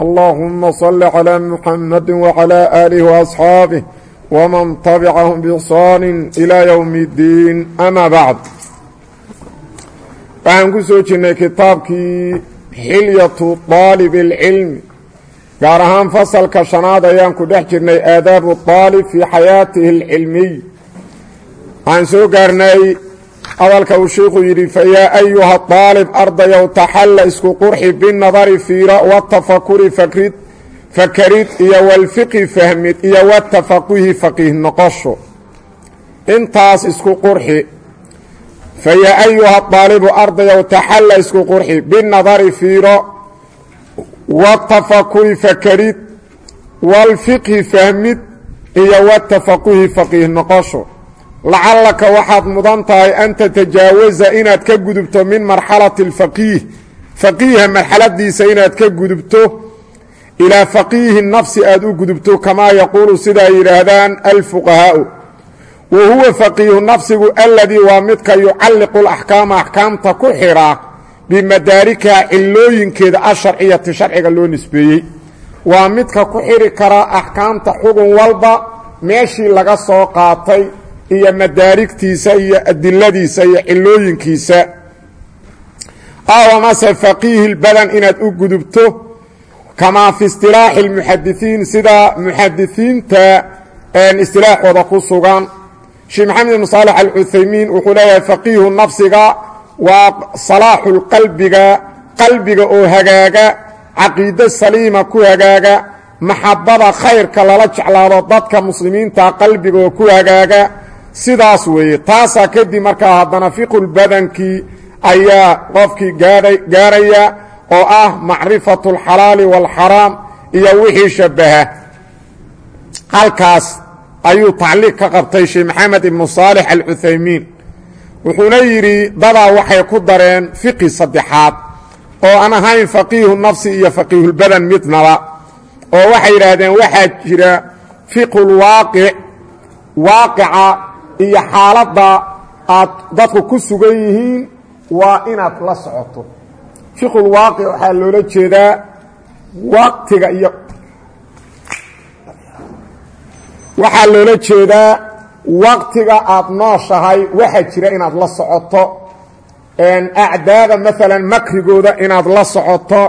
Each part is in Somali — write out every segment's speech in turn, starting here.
اللهم صل على محمد وعلى آله وأصحابه ومن تبعهم بإحصان إلى يوم الدين أما بعد waxaan ku soo jirnay kitaabkii xilyatu طaalib اlcilmi gaar ahaan fasalka shanaad ayaan ku dhex jirnay aadaabu طaalib fii xayaatihi اlcilmiy waxaan soo gaarnay hadalka uu sheikhu yidhi fayaa ayuha طaalib ardayow taxalla isku qurxi binadari fiira watafakuri fakrid fakarid iyo walfiqhi fahmid iyo watafaquhi faqiih noqosho. Intaas isku qurxi fayaa ayuha daalibu ardayow taxalla isku qurxi binadari fiiro watafakuri fakarid walfiqhi fahmid iyo watafaquhi faqiih noqosho lacallaka waxaad mudan tahay an tatajaawaza inaad ka gudubto min marxalati alfaqiih. Faqiiha marxaladiisa inaad ka gudubto ilaa faqiihi nafsi aad u gudubto kamaa yaquulu sidaa yidhaahdaan alfuqahaau. Wa huwa faqiihu nafsigu aladii waa midka yucalliqu laxkaama axkaamta ku xidhaa bimadaarikaha cilooyinkeeda asharciyati sharciga loo nisbeeyey. Waa midka ku xidhi kara axkaamta xugun walba meeshii laga soo qaatay iyo madaarigtiisa iyo adiladiisa iyo cilooyinkiisa aw amase faqiihi lbadan inaad u gudubto kamaa fi istilaaxi اlmuxadisiin sida muxadisiinta istilaaxooda ku sugan. Sheekh maxamed ibn saalex alcuthaymiin wuxuu leeyahay faqiihu nafsiga waa salaaxu lqalbiga qalbiga oo hagaaga caqiido saliima ku hagaaga maxabada khayrka lala jeclaado dadka muslimiinta qalbiga oo ku hagaaga sidaas weeye taasaa kadib markaa haddana fiqulbadankii ayaa qofkii gaaraya oo ah macrifatu alxalaali waalxaraam iyo wixii shabbaha. Halkaas ayuu tacliiq ka qabtay sheekh maxamed ibnu saalix alcuthaymiin. Wuxuuna yidhi dadaa waxay ku dareen fiqi saddexaad oo aan ahayn faqiihu nafsi iyo faqiihulbadan midnaba oo waxay yidhaahdeen waxaa jira fiqulwaaqic waaqica iyo xaaladda aad dadku ku sugan yihiin waa inaad la socoto. Fiqulwaaqic waxaa loola jeedaa waqtiga iyo waxaa loola jeedaa waqtiga aad nooshahay waxaa jira inaad la socoto. Acdaada maalan makrigooda inaad la socoto.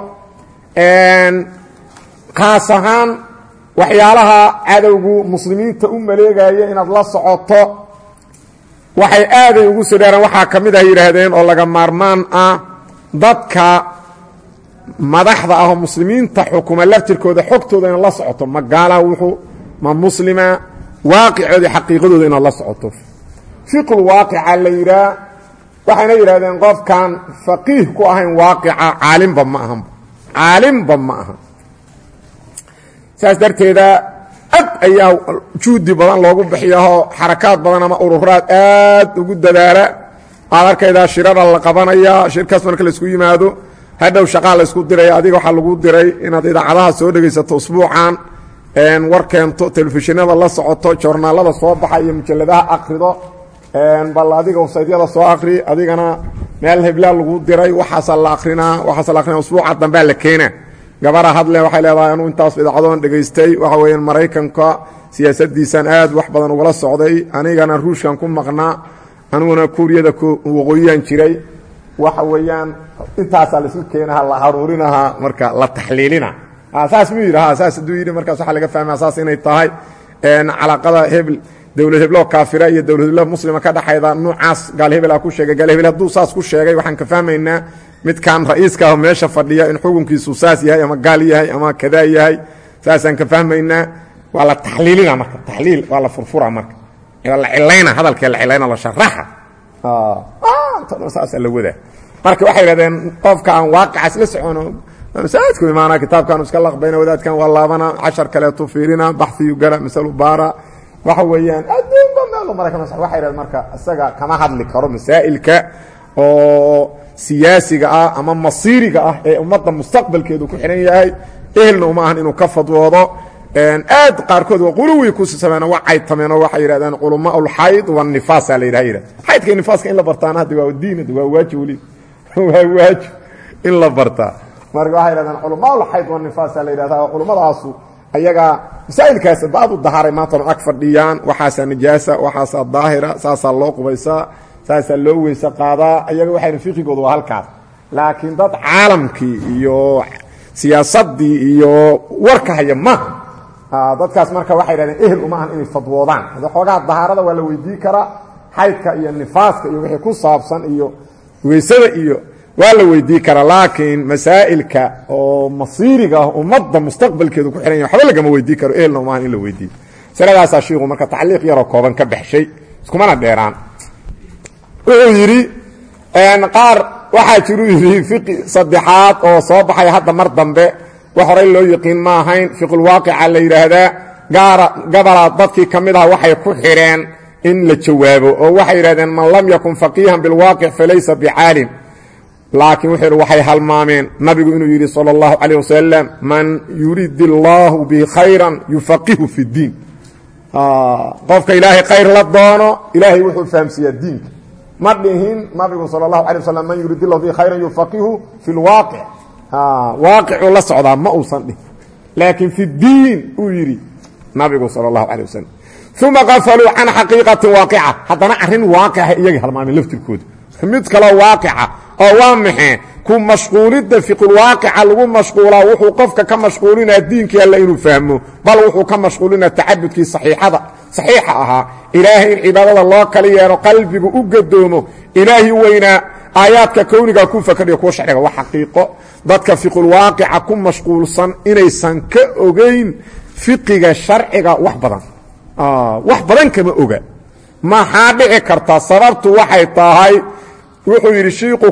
Khaas ahaan waxyaalaha cadowgu muslimiinta u maleegaya inaad la socoto waxay aaday ugu soo dheereen waxaa ka mid ah yidhaahdeen oo laga maarmaan ah dadka madaxda ah oo muslimiinta xukuma laftirkooda xogtooda inaad la socoto ma gaala wuxuu ma muslima waaqicoodii xaqiiqadooda inaad la socoto. Fiqul waaqica la yidhaah waxayna yidhahdeen qofkan faqiih ku ahayn waaqica caalimba ma ahan caalimba ma aha saas darteeda ad ayaa juudi badan loogu bixiyaoo xarakaad badan ama ururaad aad ugu dadaala. Aad arkaydaa shirada la qabanaya shirkaas marka la isku yimaado hadhow shaqaa laysku diraya adiga waxaa lagu diray inaad idaacadaha soo dhegaysato usbuucan war keento telefishinada la socoto joornaalada soo baxa iyo mujaladaha akrido bal adiga wasaydyada soo akri adigana meel heblaa lagu diray waxaasa la akrinaa waxaasa la akrina usbuuca dambea la keena gabara hadle waxay leedahay anuu intaas idaacadoon dhegaystay. Waxa weeyaan maraykanka siyaasadiisan aad wax badan ugala socday. Anigana ruushkan ku maqnaa aniguna kuuriyada waqooyiyan jiray. Waxa weeyaan intaasaa laisu keenaha la haruurinaha marka la taxliilina. Saas muu yidhi? Saas hadduu yidhi markaas waxaa laga fahmaya saas inay tahay calaaqada hebel dowlad heblo kaafira iyo dowlad heblo muslima ka dhexayda nuucaas gaal hebel ku sheegay gaal hebel hadduu saas ku sheegay waxaan ka fahmaynaa midkan ra'iiska ah meesha fadhiya in xukunkiisu saas yahay ama gaal yahay ama kadaa yahay saasaan ka fahmaynaa waa la taxliilina marka taxliil waa la furfura marka. La cilayna hadalkee la cilayna la sharaxa. Saasa la wadaa. Marka waxay yidhahdeen qofka aan waaqicas la socono masaajidku imaana kitaabkaanu iska laqbayna wadaadkan waa laabana cashar kaleetu fiirina baxiyu gara masalu baara. Waxa weeyaan adduunba meelu mara kama waxay yidhahdeen marka isaga kama hadli karo masaa'ilka oo siyaasiga ah ama masiiriga ah ee ummadda mustaqbalkeedu ku xihan yahay ehelna uma ahan inuu ka fadwoodo. Aad qaarkood waa ku sameena waa caytameen oo waxay yidhahdeen culamaa ulxayd wanifaasa la yidhaha yidhahd xaydka nifaaska in la bartaana hadda waa diin waa waajib weli waa waajib in la bartaa. Marka waxay yidhahdeen culamaa ulxayd wanifaasa la yidhahda culumadaasu ayagaa masaa'ilkaas baad u daharay maantana ag fadhiyaan waxaasaa nijaasa waxaasaa daahira saasaa loo qubaysaa saasaa loo weyse qaadaa ayaga waxayna fiqigooda waa halkaas. Laakiin dad caalamkii iyo siyaasadii iyo warka haya maha dadkaas marka waxay dhahdeen ehel uma ahan inay fadwoodaan. Hade xoogaha dahaarada waa la weydii karaa xaydka iyo nifaaska iyo wixii ku saabsan iyo weysada iyo waa la weydii karaa. Laakiin masaa'ilka oo masiiriga ah mustaqbalkeedu ku xihan yahay waxba lagama weydii karo ehelna uma ahan in la weydiiyo. Masaladaasaa shiiku marka tacliiq yaroo kooban ka baxshay iskumana dheeraan wuxuu yidhi qaar waxaa jiru yidhi fiqi saddexaad oo soo baxay hadda mar dambe. Wax horay loo yiqiin ma ahayn fiqulwaaqica la yidhaahdaa. Gaara gabalaad dadkii ka ah waxay ku xidheen in la jawaabo oo waxay yidhahdeen man lam yakun faqiihan bilwaaqic falaysa bicaalim. Laakiin wuxuu waxay halmaameen. Nabigu inuu yidhi sala allahu calayh man yurid illaahu khayran yufaqihu fi ddiin qofka ilaahay khayr la doono ilaahay wuxuu fahamsiiyaa diinka ma dhihin nabigu sal اlahu alيه waslam man yurid ilahu bi khayra yufaqihu fi اlwaaqic waaqicuu la socdaa ma uusan dhihin laakiin fi diin uu yidhi nabigu sal اlahu alيه wasalam uma qafaluu can xaqiiqati waaqica haddana arrin waaqica iyagii halmaameen laftirkooda mid kaloo waaqica oo waa maxee ku mashquulidda fiqulwaaqica lagu mashquulaa wuxuu qofka ka mashquulinaa diinkii alle inuu fahmo bal wuxuu ka mashquulinaa tacabudkii saxiixada saxiixa ahaa. Ilaahay in cibaadada loo kala yeelo qalbigu u gadoomo ilaahi weynaa aayaadka kowniga ku fakadhiyo kuwa sharciga. Waa xaqiiqo. Dadka fiqulwaaqica ku mashquulsan inaysan ka ogayn fiqiga sharciga wax badan. Wax badan kama oga. Maxaa dhici karta? Sababtu waxay tahay wuxuu yidhi shiiku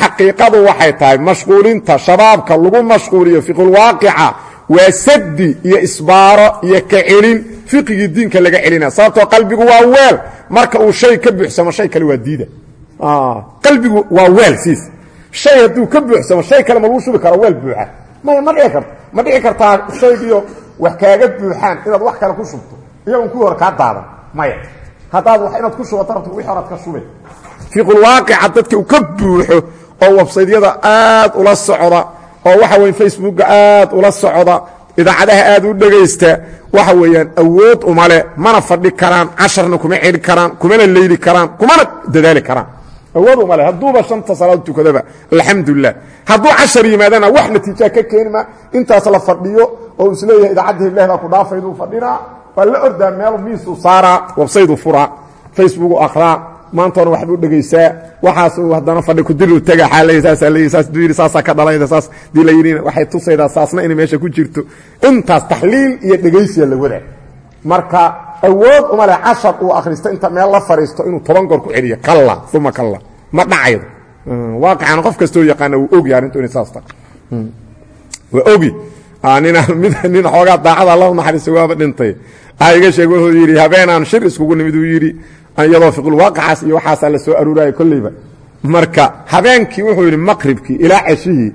xaqiiqadu waxay tahay mashquulinta shabaabka lagu mashquuliyo fiqulwaaqica waa sadi iyo isbaaro iyo ka celin. Fiqigii diinka laga celina. Sababtoo qalbigu waa weel. Marka uu shay ka buuxsamo shay kale waa diida. Qalbigu waa weel siis shay hadduu ka buuxsamo shay kale ma lagu shubi karo weel buuxa. Maya ma dhici karto ma dhici kartaa shaygiyo wax kaaga buuxaan inaad wax kale ku shubto. Iyagoon kuwii hore daadan. Maya. Haddaad wax inaad ku shubato rabto wixii horaad ka shubay. Fiqulwaaqica dadka uu ka buuxo oo websaydyada aad ula socda oo waxa weye facebooka aad ula socda idaacadaha aad u dhegaysta waxa weeyaan awood uma le mana fadhi karaan casharna kuma celi karaan kumana leyli karaan kumana dadaali karaan. Awood uma le hadduuba shanta salaad tukadaba alxamdulilah hadduu cashar yimaadana wax natiijaa ka keenima intaas la fadhiyo oo is leeyahay idaacadda hiblahda ku dhaafayduu fadhinaa waa la ordaa meel miisuu saaraa websaydu furaa facebooku akhraa maantoona waxbuu dhegaysaa waxaasuu haddana fadhi kudiru taga saasaa ka dhalayda saas dii la yidhina waxay tusaydaa saasna inay meesha ku jirto. Intaas taxliil iyo dhegaysiya la wadaa. Marka awood uma leh cashar uu akhristo inta meel la fadhiisto inuu toban goor ku celiyo. Kalla uma kalla. Ma dhacaydo. Waaqicana qof kastoo yaqaana wuu ogi arrintu inay saas tahay. Waa ogi. Nin xoogaa daacada alla naxariista waaba dhintay. A iga sheeg wuxuu yidhi habeenaan shir iskugu nimid uu yidhi iyadoo fiqulwaaqacaas iyo waxaasaa la soo aruuraya kolleyba. Marka habeenkii wuxuu yidhi maqribkii ilaa ceshihii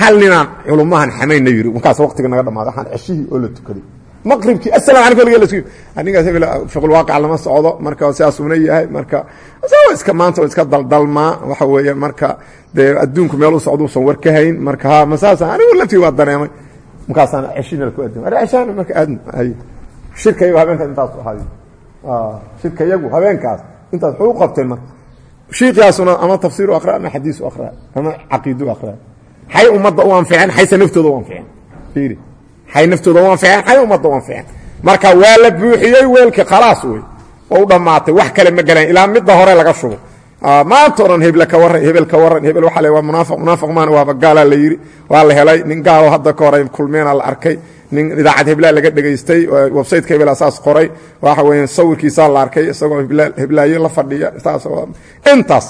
hal ninaan culummahan xamayna yidhi. Markaas waqtiga naga dhamaaday waxaan ceshihii oo la tukaday. Maqribkii lasu anigaas hebel fiqulwaaqica lama socdo. Marka sidaasuna yahay. Marka iska maanta iska daldalmaa waxa weeye marka dee adduunku meel u socdo usan war ka hayn. Marka ha masaasa anigu laftii waa dareemay. Markaasaan ceshina ku adima ceshaana marka aadna ay shirkayga habeenkaas intaas ahaay shirka yagu habeenkaas. Intaas wuxuu u qabteen marka shiikiyaasuna ama tafsiiru akhra ama xadiisu akhra ama caqiidu akhra xay ummadda u anficeen xayse naftooda u anficeen fiiri. Xay naftooda u anficeen xay ummadda u anficeen marka waa la buuxiyey weelkii khalaas wey. Oo u dhammaatay wax kale ma galaan ilaa midda hore laga shubo. Maanta o dhan hebel ka warran hebel ka warran hebel waxa le waa munaafiq munaafiq maana waaba gaalaa la yidhi. Waa la helay nin gaalo hadda ka hore kulmeena la arkay nin idaacad heblaa laga dhegaystay websayteka hebela saas qoray. Waxa weya sawirkiisaa la arkay isagoo heblaayo la fadhiya intaas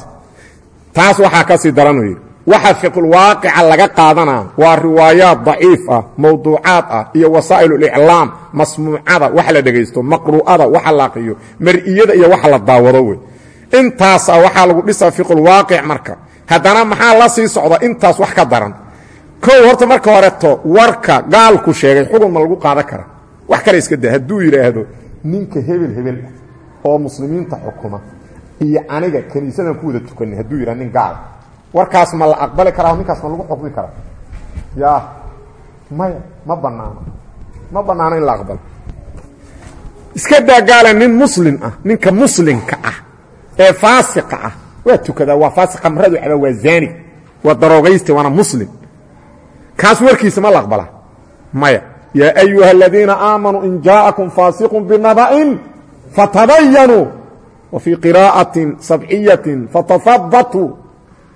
taas waxaa ka sii daran yidhi waxa fiqulwaaqica laga qaadanaa waa riwaayaad daciif ah mawduucaad ah iyo wasaa'iluliclaam masmuucada waxa la dhegaysto maqru'ada waxa la aqriyo mar'iyada iyo waxa la daawado wey intaasa waxaa lagu dhisaa fiqulwaaqic marka. Haddana maxaa la sii socda? Intaas wax ka daran kow horta marka horeto warka gaalku sheegay xugun ma lagu qaadan kara. Wax kale iska da hadduu yidhaahdo ninka hebel hebel ah oo muslimiinta xukuma iyo aniga kiniisadan ku wada tukanay hadduu yidhah nin gaal. Warkaas ma la aqbali karaa ninkaas ma lagu xukmi karaa ya maya ma banaano ma banaano in la aqbalo. Iska daa gaala nin muslim ah ninka muslimka ah ee faasiqa ah. Waa tukadaa waa faasiq khamradu caba waa zaani waa daroogayste waana muslim kaas warkiisa ma la aqbala maya yaa ayuha aladiina aamanuu in jaa'akum faasiqun binaba'in fatabayanuu wa fii qiraa'atin sabciyatin fatahbatuu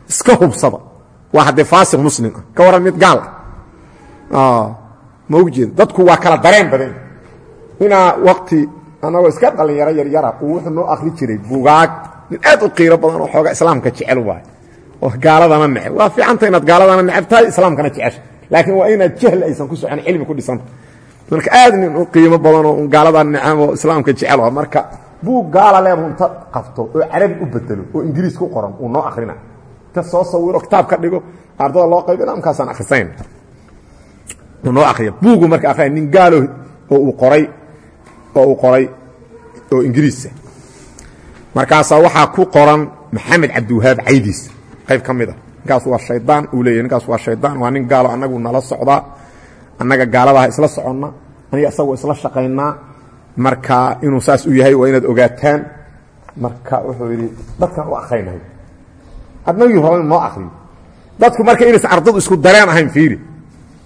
iska hubsada. Waa haddee faasiq muslim ah. Ka waran mid gaal ah. Ma ogjeeda dadku waa kala dareen badan. Inaa wakti anagoo iska dhalinyaro yaryara uu wuxuu noo akri jiray bugaag nin aad u qiiro badan oo xooga islaamka jecel waay oo gaaladana neceb. Waa fiicanta inaad gaaladana neceb tahay islaamkana jecesha laakiin waa inaad jahli aysan ku socon cilmi ku dhisanta marka aad nin u qiimo badan oo gaalada oo islaamka jecel marka buug gaala leebu inta qabto oo carabi u bedelo oo ingiriis ku qoran uu noo akrina inta soo sawiro kitaab ka dhigo ardada loo qayb islaamkaasaan akhrisayn uu noo akriya buugu marka akhriya nin gaalo oo uu qoray oo uu qoray oo ingiriisa markaasaa waxaa ku qoran maxamed cabdiwahaab caydiis. Qayb ka mid a ninkaas waa shaydaan uu leeyahy ninkaas waa shaydaan. Waa nin gaalo annagu nala socdaa annaga gaaladaha isla soconna aniga isagoo isla shaqaynaa. Marka inuu saas u yahay waa inaad ogaataan. Marka wuxuu yidhi dadkan u akrinay adnagii raba noo akriyo dadku marka inaysan ardadu isku dareen ahayn fiiri.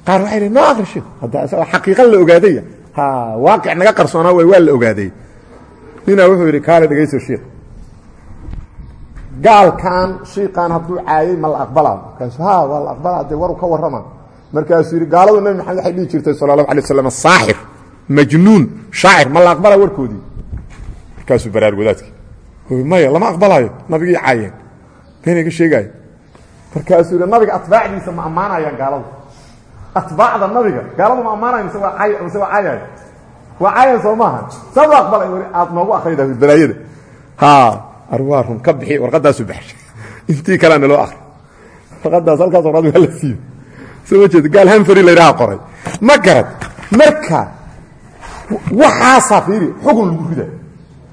Qaar waxay dhi noo akrisho hadda isagoo xaqiiqa la ogaadaya. Ha waaqic naga qarsoonaa way waa la ogaaday. Ninaa wuxuu yidhi kaale dhegayso shiikh gaalkan shiiqan hadduu caayay ma la aqbalaa markaasu ha waa la aqbalaa dee waru ka warrama. Markaasuu yidhi gaaladu nabi maxamed waxay dhihi jirtay sala allahu alay waslam saaxir majnuun shaacir ma la aqbalaa warkoodii. Markaasuu baraar wadaadkii maya lama aqbalaayo nabigii caayeen. Beenayga sheegaayo markaasuu yidhi nabiga atbaacdiisa ma ammaanayaan gaaladu. Atbaacda nabiga gaaladu ma ammaanayo mise waa mise waa caayayo waa caayan soo maaha saa la aqbalay weli aad noogu akrida balaayada ha arwaa run ka bixi warqadaasu baxshay intii kalea naloo akri warqadaas halkaas warqad waa la siiyo soo ma jeeda gaal hanfari la yidhaha qoray. Ma garad marka waxaasaa fiiri xugun lagu rida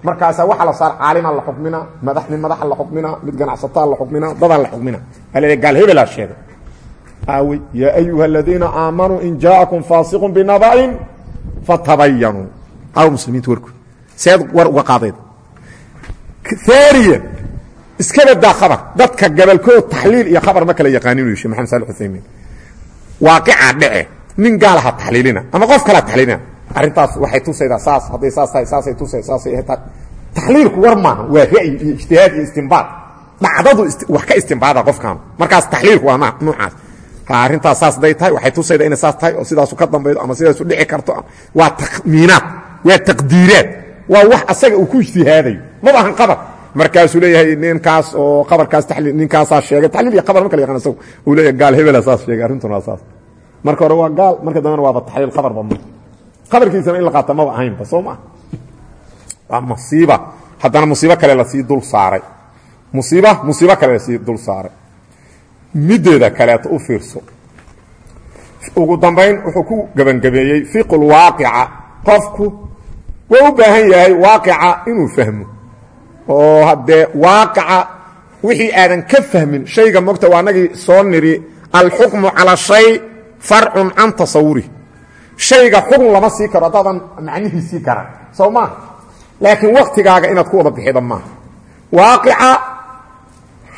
markaasaa waxaa la saar caalimaa la xukmina madax nin madaxa la xukmina mid ganacsataa la xukmina dadaa la xukmina. Alale gaal hebelaa sheegay. Aawey yaa ayuha aladiina aamanuu in jaa'akum faasiqun binaba'in fatabayanuu aw muslimiinta warkood seed war uga qaadayda aaniya iska badaa khabar. Dadka gabalkood taxliil iyo khabar ma kala yaqaanin u shee maxamed sali uthaymiin waaqicaa dhece nin gaalaha taxliilina ama qof kalaa taxliilina. Arrintaas waxay tusaydaa saas hadday saas tahay saasay tusay saasay tahay taxliilku war maaha waa ra'yi iyo ijtihaad iyo istimbaad dhacdadu wax ka istimbaada qofkan markaas taxliilku waa noocaas. Arrintaas saas day tahay waxay tusaydaa inay saas tahay oo sidaasu ka dambaydo ama sidaasu dhici karto waa takhmiinaad waa taqdiiraad waa wax asaga uu ku ijtihaadayo maba ahan qabar. Markaasuu leeyahay ninkaas oo qabarkaas ninkaasaa sheegay. Taliil iyo qabar ma kala yaqaan isagu. Uu leeyahay gaal hebela saas sheegay arrintuna waa saas marka hore waa gaal marka dambena waaba taxliil qabarba ma. Qabarkiisana in la qaata maba ahaynba soo maa waa musiiba haddana musiibo kale la sii dul saaray. Musiiba musiibo kale la sii dul saaray. Middeeda kaleeto u fiirso. Ugu dambayn wuxuu ku gebangabeeyey fiqul waaqica. Qofku waa u baahan yahay waaqica inuu fahmo. Oo haddee waaqica wixii aadan ka fahmin shayga mogta waa soo nidhi alxukmu calaa shay farcun can tasawuri. Shayga xukun lama sii karo haddaadan macnihiisii garan soo maaha laakiin waktigaaga inaad ku wada bixida maaha waaqica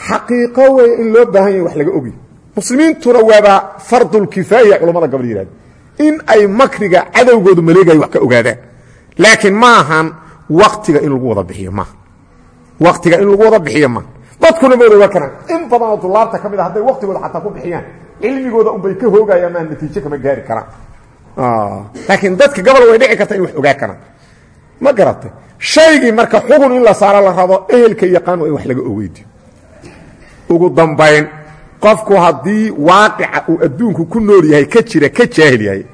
xaqiiqo wey in loo baahan yahay wax laga ogya muslimiintuna waaba fardulkifaaya culamada gabal yihahda in ay makriga cadowgoodu maleegayo wax ka ogaadaan laakiin ma ahan waktiga in lagu wada bixiyo maaha waktiga in lagu wada bixiyo maaha dadkuna ma wada ogaa karaan. In badanoo dulaabta ka mid a hadday waktigooda xataa ku bixiyaan cilmigooda unbay ka hoogayaan maa natiijo kama gaari karaan. Laakiin dadka gabal way dhici karta in wax ogaa karaan. Ma garatay shaygii marka xugun in la saaro la rabo ehelka yaqaan waa in wax laga ogeydiyo ugu dambayn qofku haddii waaqica uu adduunku ku nool yahay ka jira ka jaahil yahay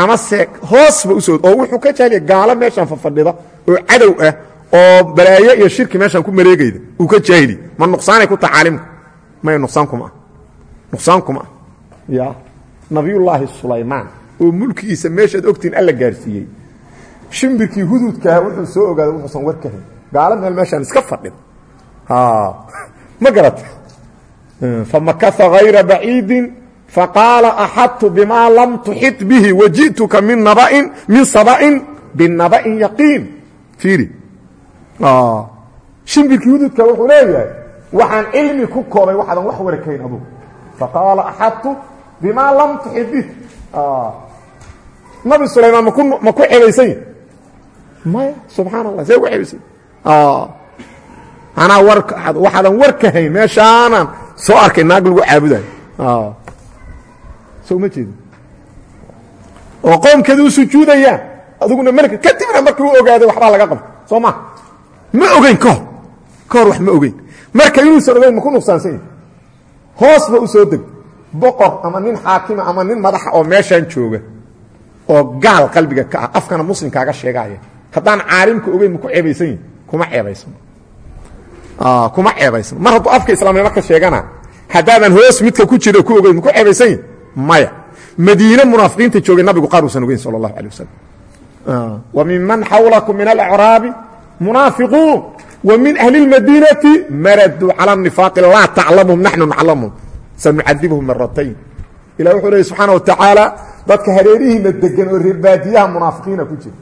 ama se hoosba u soo oo wuxuu ka yahay gaalo meeshaan fafadhida oo cadow ah oo balaayo iyo shirki meeshaan ku mareegayda uu ka jaahili ma nuqsaanay ku taha caalimka may nuqsaan kuma ah. Nuqsaan kuma ah. Ya nabiyullaahi sulaymaan oo mulkigiisa meeshaad ogtiin alla gaarsiiyey. Shimbirkii hududkaah wuxuu soo ogaaday wuxuusan war ka hayn gaalo meel meeshaan iska fadhida ma garata famakasa hayra baciidin faqaala axadtu bima lam tuxit bihi waji'tuka min naba'in min saba'in binaba'in yaqiin. Fiiri. Shimbirkii hududka wuxuu leeyahay waxaan cilmi ku koobay waxaadan wax wara kahayn adugu. Faqaala axadtu bima lam tuxit bih nabi sulaymaan maku ma ku cebaysany maya subxaan allah see ku cebaysany anaa war waxaadan war ka hayn meeshaanan soo arkay naag lagu caabudayo soo ma jeedin. oo qoomkeeda u sujuudayaan adiguna melka kadibna markii u ogaaday waxbaa laga qabta soo ma ogeyn ka hor. Ka hor wax ma ogeyn. Marka inuusan ogeyn maku nuqsaansan yahi hoosba u soo deg. Boqor ama nin xaakima ama nin madaxa oo meeshaan jooga oo gaal qalbiga ka ah afkana muslimkaaga sheegaaya haddaan caalimka ogeyn maku ceebaysan yihi kuma ceebaysano kuma ceebaysano mar hadduu afka islaamnimo ka sheegana haddaadan hoos midka ku jira ku ogeyn maku ceebaysan yihi maya. Madiine munaafiqiinta joogay nabigu qaar uusan ogeyn sala allahu alay wasalam wa min man xawlakum min alacraabi munaafiquun. Wa min ahli اlmadiinati maraduu cala nifaaqi laa taclamuhum naxnu naclamuhum sanucadibhum maratayn ilah wuxuu leey subxaana wa tacaala dadka hareerihiina degan oo reerbaadiyaha munaafiqiina ku jira.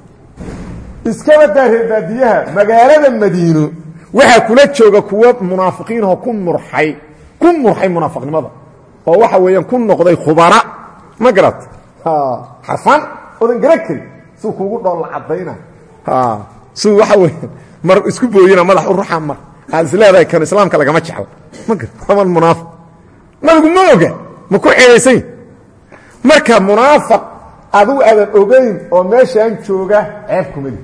Iskabadaa reerbaadiyaha magaalada madiino waxaa kula jooga kuwo munaafiqiinahoo ku murxay ku murxay munaafiqnimada oo waxa weeyaan ku noqday khubara. Ma garat xarfan odan gara kari suu kuugu dhoon la cadayna suu waxa weya mar isku booyina madax u ruxa mar. Aad is leedahay kan islaamka lagama jeclo ma garat aman munaafiq nabigu ma oga. Ma ku ceebaysany marka munaafiq adigu aadan ogeyn oo meeshaan jooga ceeb kuma li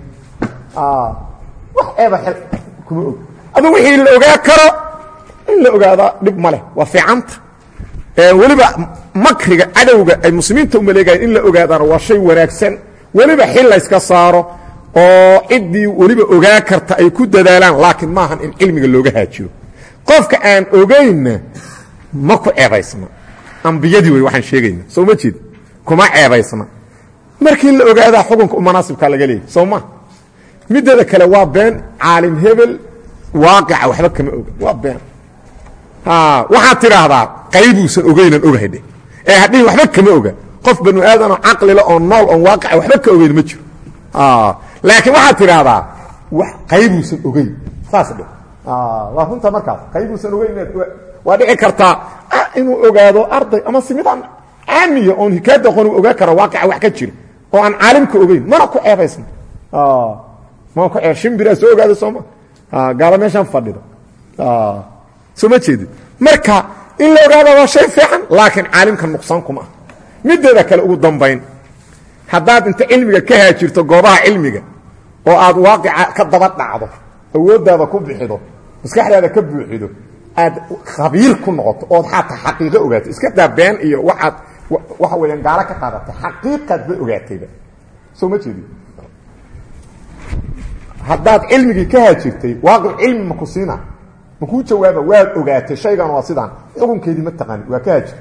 wax ceeba kuma og adigu wixii la ogaa karo in la ogaadaa dhib ma leh. Waa fiicanta weliba makriga cadowga ay muslimiinta u maleegayen in la ogaadaana waa shay wanaagsan. Weliba xil layska saaro oo ciddii weliba ogaa karta ay ku dadaalaan laakiin maahan in cilmiga looga haajiro qofka aan ogaynna ma ku ceebaysna ambiyadii wey waxaan sheegayna. Soo ma jeed kuma ceebaysna markii la ogaadaa xukunka u manaasibkaa laga leeyay soo ma? Mideeda kale waa been caalim hebel waaqica waxba kama oga. Waa been waxaad tidhaahdaa qaybuusan ogeynan ogahay dheh ee hadhihin waxba kama oga. Qof banu aadanoo caqlila oo nool oon waaqica waxba ka ogeyn ma jiro. Laakiin waxaad tidhaahdaa qaybuusan ogeyn. Saas dheh waa runta markaas. Qaybuusan ogeyn waa dhici kartaa inuu ogaado arday ama si mid aan caamiya oon hikaada aqoon u ogaa kara waaqica wax ka jira oo aan caalimka ogeyn mana ku ceebaysna. Ma ku ceeb shimbiraa soo ogaada sooma gaalo meeshaan fadhida soo ma jeedid marka in la ogaada waa shay fiican laakiin caalimka nuqsaan kuma ah mideeda kale ugu dambayn haddaad inta cilmiga ka haajirto goobaha cilmiga oo aad waaqica ka daba dhacdo awooddaada ku bixido maskaxdaada ka buuxido aad khabiir ku noqoto ood xataa xaqiiqo ogaato iska daa been iyo waaad waxa weeyaan gaalo ka qaadatay xaqiiqaad ba ogaatayba. Soo ma jeedid haddaad cilmigii ka haajirtay waaqic cilmi maku siina makuu jawaaba waad ogaatay shaygan waa sidaan. Xukunkeedii ma taqaani waa ka haajir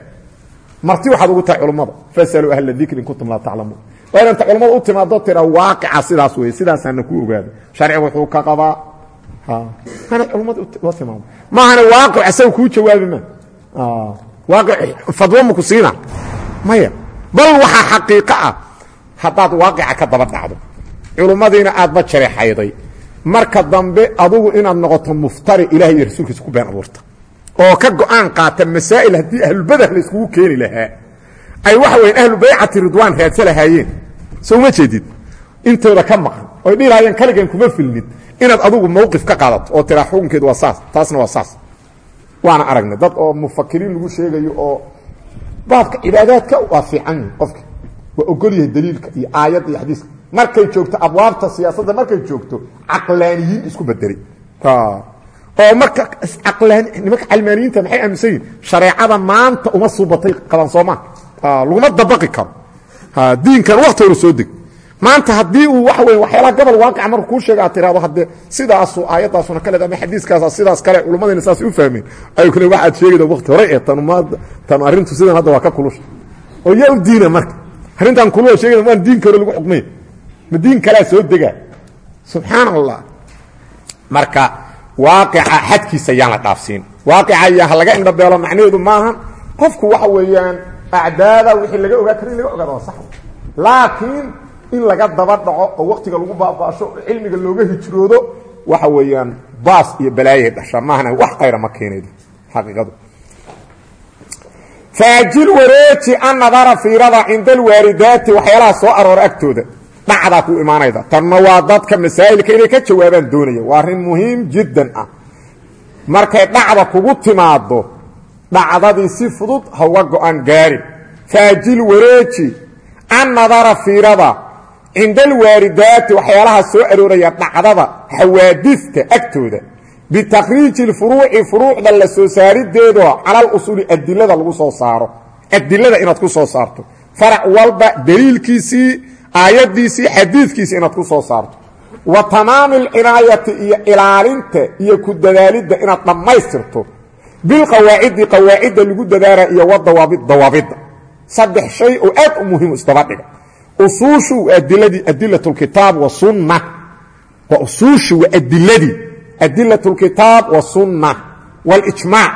marti waxaad ugu tahay culummada fasaluu ahla dikri in kuntum laa taclamuun waa inanta culummada u timaado tira waaqica sidaas wey sidaasaana ku ogaada. Sharciga wuxuu ka qabaa. Ana culummada loo timaado. Maahana waaqic asaga kuu jawaabi ma. Waaqic fadwo maku siina. Maya bal waxaa xaqiiqo ah haddaad waaqica ka daba dhacdo culummadiina aadba jareexayday marka dambe adugu inaad noqoto muftari ilahay iyo rasuulkiisa ku been abuurta. Oo ka go'aan qaata masaa'il haddii ahlulbadah la keeni lahaa. Ay waxa weyan ahlu baycati ridwaan raadsa lahaayeen. Soo ma jeedid? Intooda ka maqan. Oy dhihi lahaayeen kuma filnid. Inaad adugu mawqif ka qaadato oo tiraa waa saas taasna waa saas. Waana aragnay. Dad oo mufakiriin lagu sheegayo oo baabka cibaadaadka waa fiican qofki waa ogol yahay daliilka iyo aayadda iyo xadiiska markay joogto abwaabta siyaasadda markay joogto caqlaaniyiin isku bedelay oo marka nimanka calmaaniyiinta maxay aaminsan yihiin shareecada maanta uma suubatay qaban soomaa laguma dabaqi karo. Diinkan wakti hore soo deg. Maanta haddii uu waxa wey waxyaalaha gobol waaqica marka kuu sheega aad tirahdo hadde sidaasu aayaddaasuna ka leed ama xadiiskaasa sidaas kale culummadayna saas u fahmeen ay kule waxaad sheegayda wakti hore ee tan arrintu sidan hadda waa ka kulusha oo yaa u diina marka. Arrintan kulula sheegayda maan diinka hore lagu xukmaya ma diin kalea soo degaa subxaan allah marka waaqica xadkiisa yaan la dhaafsiin. Waaqica ayaa ha laga indhabeelo macnaheedu maaha qofku waxa weeyaan acdaada wixii laga ogaa kara in laga ogaado waa sax laakiin in laga daba dhaco oo waktiga lagu baabaasho oo cilmiga looga hijroodo waxa weeyaan baas iyo balaayay dhasha. Maahana wax qayra ma keenaydo xaqiiqadu. Faajil wareeji an nadara fiirada cinda alwaaridaati waxyaalaha soo aroora agtooda dhacdaa ku imaanayda. Tanna waa dadka masaa'ilka inay ka jawaabaan doonaya waa arrin muhiim jiddan ah. Markay dhacda kugu timaado dhacdadii si fudud ha uga go'aan gaarin faajil wareeji an nadara fiirada cinda alwaaridaati waxyaalaha soo arooraya dhacdada xawaadista agtooda. Bitakriiji lfuruuci furuucda la soo saarideedo cala alusuuli adilada lagu soo saaro. Adilada inaad aayadiisii xadiidkiisii inaad ku soo saarto. Wa tamaami alcinaayati iyo ilaalinta iyo ku dadaalidda inaad dhammaystirto. Bilqawaacidi qawaacidda lagu dadaala iyo wadawaabid dawaabidda saddex shay oo aad u muhiim isdaba dhiga. Usuushu waa adiladii adilat lkitaab wasunna waa usuushu waa adiladii adilat lkitaab wasunna walijmaac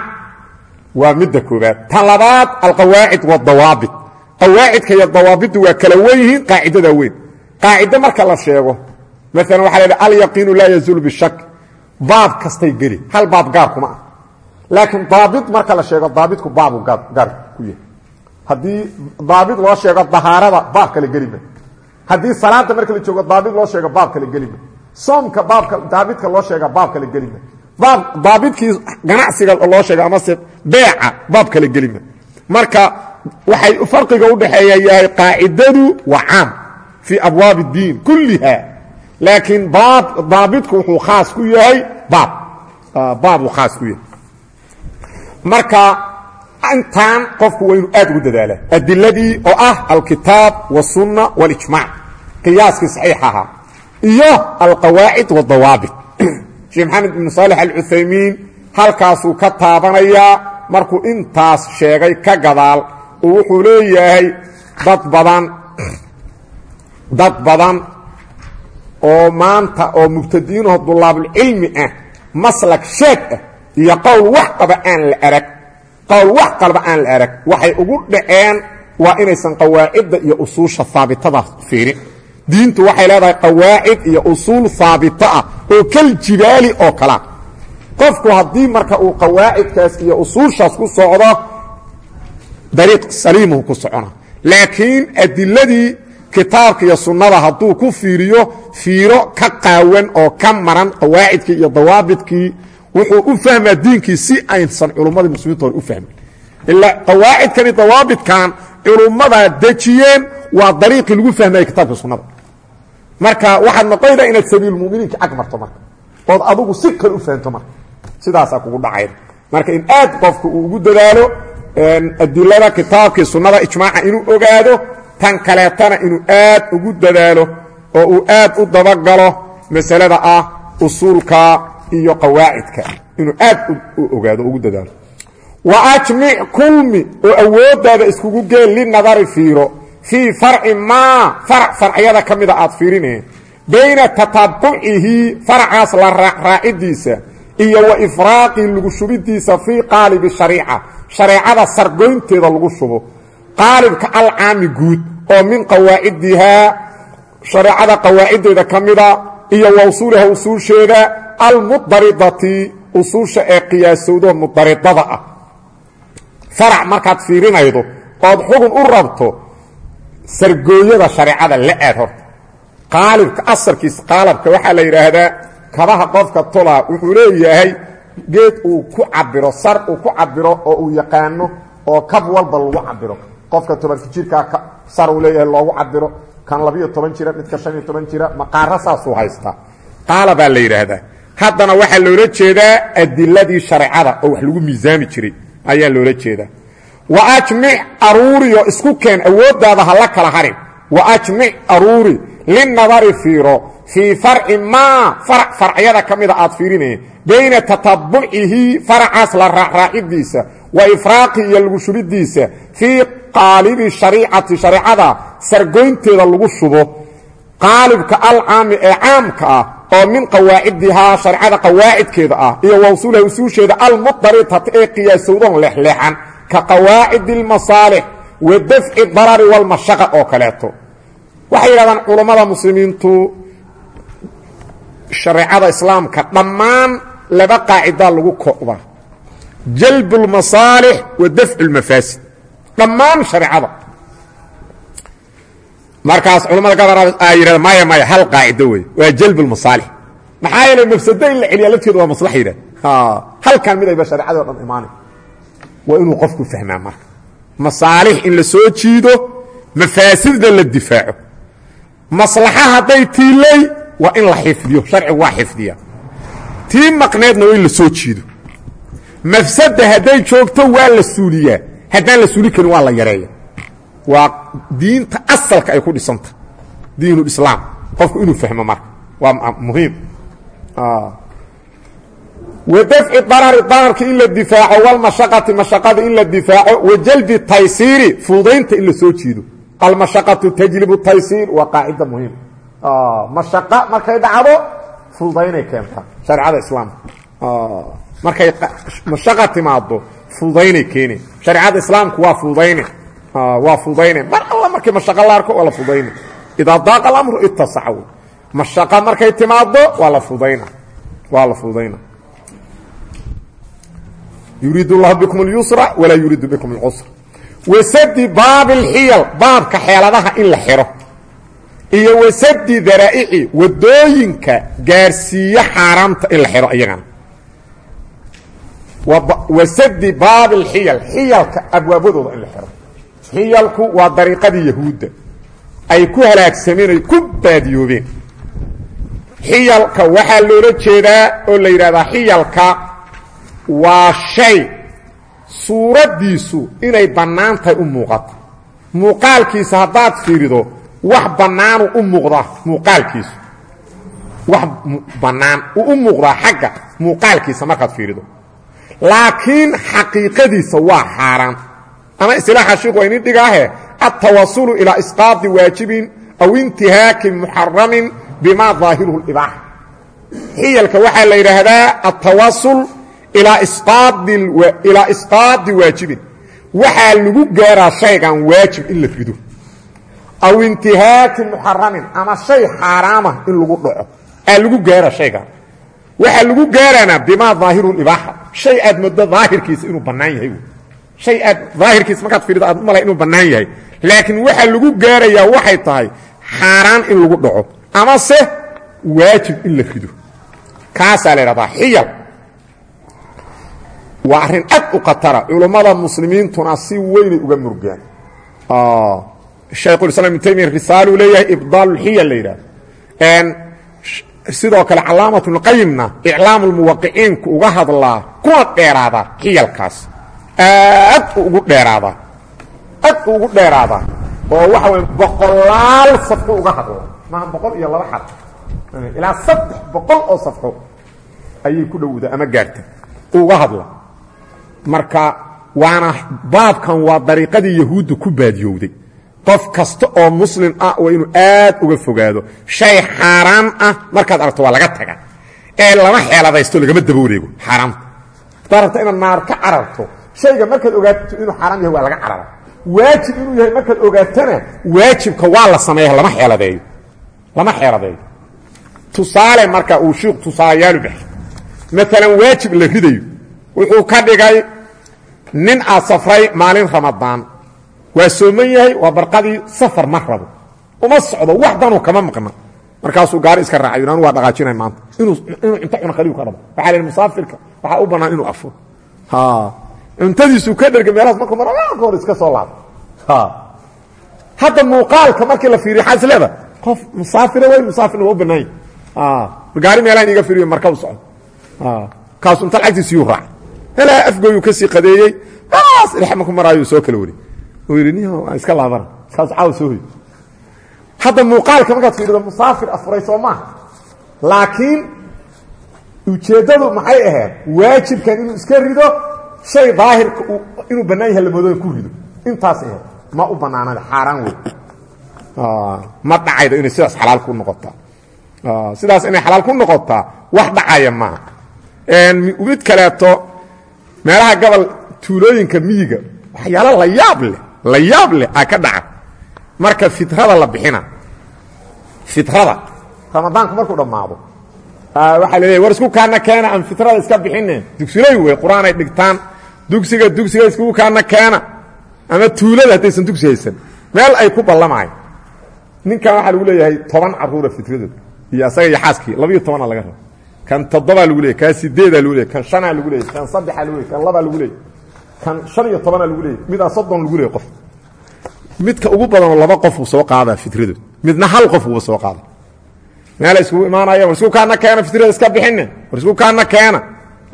waa midda koobaad tan labaad alqawaacid wadawaabit qawaacidka iyo dawaabiddu waa kala wen qaacidada weyn. Qaacido marka la sheego maalan waxa la alyaqiinu laa yazuulu bishak baab kastay geli hal baab gaar kuma ah laakiin marka la sheego daabitku baabu gaar ku yahay. Haddii daabit loo sheego dahaarada baab kale gelima haddii salaada marka la joogo daabit loo sheego baab kale gelima soomka baabka daabitka loo sheega baab kale gelima baab daabitkii ganacsiga loo sheego amase beeca baab kale gelima marka waxay farqiga u dhexeeya yahay qaacidadu waa caam fii abwaab اdiin kulliha laakiin baab daabitku wuxuu khaas ku yahay baab baabuu khaas ku yahay marka intaan qofku waa inuu aad ugu dadaala adiladii oo ah alkitaab wالsunna wاlijmac qiyaaskii saxiix ahaa iyo alqawaacid wاdawaabit sheekh maxamed ibn saalex alcuthaymiin halkaasuu ka taabanayaa markuu intaas sheegay ka gadaal oo wuxuu leeyahay dad badan dad badan oo maanta oo mubtadiinoo dulaabulcilmi ah maslak sheeg ah iyo qowl wax qaba aan la arag qowl wax qalba aan la arag. Waxay ugu dhaceen waa inaysan qawaacidda iyo usuusha haabitada fiirin. Diintu waxay leedahay qawaacid iyo usuul haabito ah oo kal jibaali oo kalea qofku haddii marka uu qawaacidkaas iyo usuushaas ku socdo dariiq saliimuhu ku socona. Laakiin adiladii kitaabka iyo sunnada hadduu ku fiiriyo fiiro ka qaawan oo ka maran qawaacidkii iyo dawaabidkii wuxuu u fahmaa diinkii si aysan culummadii muslimiinta hore u fahmin. Ilaa qawaacidkan iyo dawaabidkan culummadaa dejiyeen waa dariiqii lagu fahmaya kitabka sunnada. Marka waxaad noqonaydaa inaad sabiilmuminiinka ag marto marka ood adugu si kale u fahamto marka sidaasaa kugu dhacayn. Marka in aad qofku uu ugu dadaalo adilada kitaabkii sunnada ijmaaca inuu ogaado tan kaleetana inuu aad ugu dadaalo oo uu aad u dabagalo masalada ah usuulka iyo qawaacidka inuu aad u ogaado ugu dadaalo. Wa ajmic kulmi oo awooddaada iskugu geel linadari fiiro. Fii farci maa farac farcyada ka mida aad fiirineen bayna tatabucihi faracaas la raacraacidiisa iyo wa ifraaqii lagu shubidiisa fii qaalibi shariica shareecada sargoynteeda lagu shubo qaalibka alcaami guud oo min qawaacidihaa shareecada qawaaciddeeda ka mida iyo wa usuuliha usuusheeda almudaridati usuusha ee qiyaasowdo mudaridada ah. Farac markaad fiirinaydo ood xugun u rabto sargooyada shareecada la aad horta. Qaalibka asalkiisa qaalabka waxaa la yidhaahdaa kabaha qofka tolaa wuxuu leeyahay geed uu ku cabiro sar uu ku cabiro oo uu yaqaano oo kab walba lagu cabiro qofka tobanka jirkaa sar uu leeyahay loogu cabiro kan labiyo toban jira midka shan iyo toban jira maqaaro saasuu haystaa qaalabaa la yidhaahdaa haddana waxaa loola jeedaa adiladii shareecada oo wax lagu miisaami jiray. Ayaa loola jeedaa. Wa ajmic aruuriyo isku keen awooddaada ha la kala harin. Wa ajmic aruuri linadari fiiro fii farci maa farac farcyada ka mida aad fiirinaya bayna tatabucihi faracaas la raacraacidiisa wa ifraaqi iyo lagu shubidiisa fii qaalibi shariicati shareecada sargoynteeda lagu shubo qaalibka alcaami ee caamka ah oo min qawaacidihaa shareecada qawaacidkeeda ah iyo wawsuulaha usuusheeda almudaritata ee qiyaasowdan leexleexan ka qawaacidi اlmasaalix wa dafci darari walmashaqa oo kaleeto waxay yidhahdaan culammada muslimiintu shareecada islaamka dhammaan laba qaacidaa lagu ko'da jalb اlmasaalix wa dafcu اlmafaasid dhammaan shareecada markaas culamada gabara aa yidhahda maya maya hal qaacido wey waa jalb اlmasaalix maxaa yeelay mafsado in la celiyaa lafteedu waa maslax yidhah halkan mid ayba shareecadii o dhan imaanay waa inuu qofku fahmaa marka masaalix in la soo jiido mafaasidna la difaaco maslaxa hadday tiilay waa in la xifdiyo sharcigu waa xifdiya. Tii maqneedna waa la soo jiido. Mafsada hadday joogto waa la suuliyaa haddaan la suuli karin waa la yareeya waa diinta asalka ay ku dhisanta diinulislaam qofku inuu fahmo marka waa muhiim. Wa dafci darari dararka in la difaaco walmashaqati mashaqada in la difaaco wa jalbi taysiiri fuudaynta in almashaqatu tajlibu taysiir waa qaacida muhiim. Ah, mashaqo markay dhacdo fududaynay keentaa shareecada islaamka ah, markay mashaqa timaado fududaynay keene shareecada islaamku waa fududayne ah, waa fududayne mar alla markii mashaqo la arko waa la fududayne idaa daaqa alamru itasacaw mashaqo markay timaado waa la fududayna waa la fududayna yuriidu llahu bikum اlyusra walaa yuriidu bikum اlcusra wasadi baabi اlxiyal baabka xeeladaha in la xiro. Iyo wasadi daraa'ici waddooyinka gaarsiiyo xaaraamta in la xiro iyagana. Wasadi baabi اlxiyal xiyalka abwaabadooda in la xiro. Xiyalku waa dariiqadii yahuudda. Ay ku halaagsameen ay ku baadiyoobeen xiyalka waxaa loola jeedaa oo la yidhahdaa xiyalka waa shay suuraddiisu inay bannaan tahay u muuqato muuqaalkiisa haddaad fiirido wax bannaanu u muuqdaa muuqaalkiisu. Wax bannaan u muuqdaa xagga muuqaalkiisa markaad fiirido. Laakiin xaqiiqadiisa waa xaaraan. Ama isilaaxa shiiku waa inin dhigaahe altawasulu ilaa isqaadi waajibin aw intihaaki muxaramin bima daahiruhu libaaxa xiyalka waxaa la yidhaahdaa atawasul ilaa isqaadi waajibin. Waxaa lagu gaaraa shaygan waajib in la rido. Aw intihaaki muxaramin ama shay xaaraama in lagu dhaco. Aa lagu gaara shaygan. Waxaa lagu gaaraana bimaa daahiru ibaaxa. Shay aad moodo daahirkiisa inuu bannaan yahay hay aad daahirkiisa markaad fiirido aad umala inuu bannaan yahay. Laakiin waxaa lagu gaarayaa waxay tahay xaaraan in lagu dhaco. Amase waajib in la rido. Kaasaa la idhahdaa waa arrin aad u khatara. Culummada muslimiintuna si weynay uga murgaan. Shaykhulislaam ibn taymiya risaaluu leeyahay ibdaalulxiyal la yidhahdo sidoo kale calaamatulqayimna iclaamulmuwaqiciinku uga hadlaa kuna dheeraadaa xiyalkaas. Aad ugu dheeraadaa aad u ugu dheeraadaa oo waxa waya boqolaal safxo uga hadla maaha boqol iyo laba xad ilaa saddex boqol oo safxo ayay ku dhowda ama gaarta uga hadla marka waana baabkan waa dariiqadii yahuudda ku baadiyowday. Qof kasta oo muslim ah waa inuu aad uga fogaado. Shay xaaraan ah markaad aragto waa laga taga ee lama xeeladaysto lagama daba wareego xaaraamta hadaad inaad naar ka cararto shayga markaad ogaato inuu xaaraam yahay waa laga carara. Waajib inuu yahay markaad ogaatana waajibka waa la sameeya lama xeeladeeyo. Lama xeeladeeyo. Tusaale marka uu shiiku tusaalayaalu baxay maalan waajib la ridayo. Wuxuu ka dhigay nin aad safray maalin ramadaan. Waa sooman yahay waa barqadii safar ma rabo. Uma socdo wax danuu kama maqna. Markaasuu gaari iska raacayo anu waa dhaqaajinay maanta. Inuu cunto cuna kaliyu ka rabo. Waxaa la musaafirka waxaa u bannaan inuu afuro cuntadiisuu ka dherga meelahaas markuu maraka hor iska soo laabo hadda muuqaalka markii la fiiriyo xaasleda qof musaafira way musaafirna waa u bannaan yahy gaari meelahan iga firiyo marka u socdo. Kaasu inta lacagtiisiyuu raacay helaa afgooyuu ka sii qadeeyey. Baas ilxama ku maraayuu soo kala wari uu yidhi nin aan iska laabana kaas caawa soo hoy hadda muuqaalka markaad fiirido musaafir afuray soo maaha laakiin ujeeddadu maxay ahayd? Waajibkan inuu iska rido shay daahirka inuu bannaan yahay lamoododa ku rido. Intaas ahayd. Ma u bannaanada xaaraan wey ma dhacaydo inay sidaas xalaal ku noqotaa. Sidaas inay xalaal ku noqotaa wax dhacaya maaha. Mid kaleeto meelaha gobol tuulooyinka miyiga waxyaalo la yaab leh la yaab leh aa ka dhaca marka fitrada la bixina. Fitrada. Ramadaanku markuu dhammaado waxaa la leeya war isku kaana keena aan fitrada iska bixine dugsilooy wey qur'aan ay dhigtaan. Dugsiga dugsiga iskugu kaana keena. Ama tuulada haddaysan dugsi haysan. Meel ay ku ballamahay ninkan waxaa lagu leeyahay toban caruura fitradood. Iyo asaga iyo xaaskii labiyo tobana laga rabo kan toddobaa lagu leeyay kan sideedaa lagu leeyay kan shanaa lagu leeyay kan saddexaa lagu leeyay kan labaa lagu leeyay kan shan iyo tobanaa lagu leeyay midaa soddon lagu leeyay qof. Midka ugu badanoo laba qof soo qaadaa fitradood midna hal qof uuba soo qaada meel iskugu imaanaya? War isku kaana fitrada iska bixine war isku kaana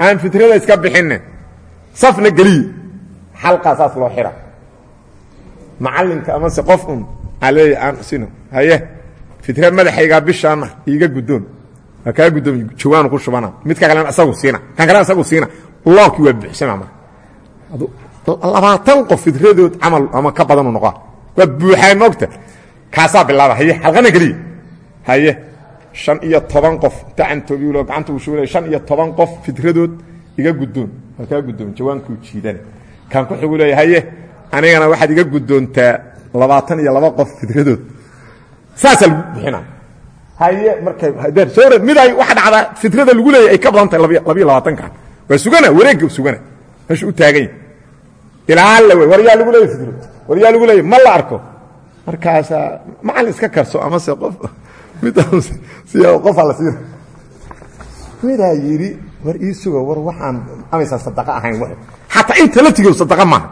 aan fitrada iska bixine safna geliye. Xalqaa saas loo xira. Macallinka amase qof un aa leeya aan sino. Haye fitra madaxaygaa bishaana iiga guddoon kaa guddoom jawaanu ku shubana. Midka kalena isagu siina. Kan kalena isagu siina. Loorkii waa buuxsama marka labaatan qof fitradood camal ama ka badanu noqoa waa buuxaa moogta kaasaa bilaaba. Haye xalqana geliye haye shan iyo toban qof tacantoogilo gacanta uu shuulay shan iyo toban qof fitradood iga guddoon. Waa kaa guddoon jawaankuu jiidana kan ku xigu leeya haye anigana waxaad iga guddoontaa labaatan iyo laba qof fitradood saasaa lagu bixina haye markay soo miday waxa dhacdaa fitrada lagu leeyahy ay ka badan tahay labiyo labaatanka waa sugana wareegga sugana meeshu u taagan yahy ilaa la wey war yaa lagu leeyay fitro war yaa lagu leeyay ma la arko. Markaasaa macallin iska karso amase qof mid qofaa la siina midaa yidhi war ii suga war waxaan amaysan sadaqa ahayn xataa inta la tigow sadaqa maaha.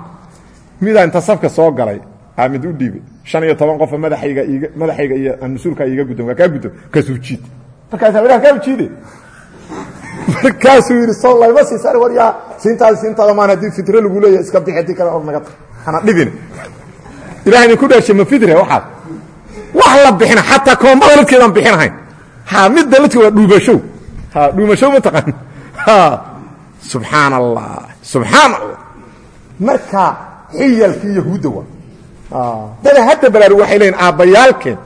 Midaa inta safka soo galay aa mid u dhiibay shan iyo toban qofa madaxayga iiga madaxayga iyo mas'uulkaa iiga guddoon waa kaa guddoon. Kaasuu jiid. Markaasaa wadaha kaa jiide markaasuu yidhi soo layma siisaan war yaa siintaada siintaada maan haddii fitro lagu leeyahay iska bixi haddii kale or naga hana dhibin ilahay idinku dhaashay ma fidre waxaas wax la bixina xataa koombada ladkeedaan bixinahayn ha midda ladkeed waa dhuumashow ha dhuumashow ma taqaan. Ha subxaan allah subxaan allah marka xiyalkii yahuudda waa dada hadda balaarug waxay leeyiin aabbayaalkeen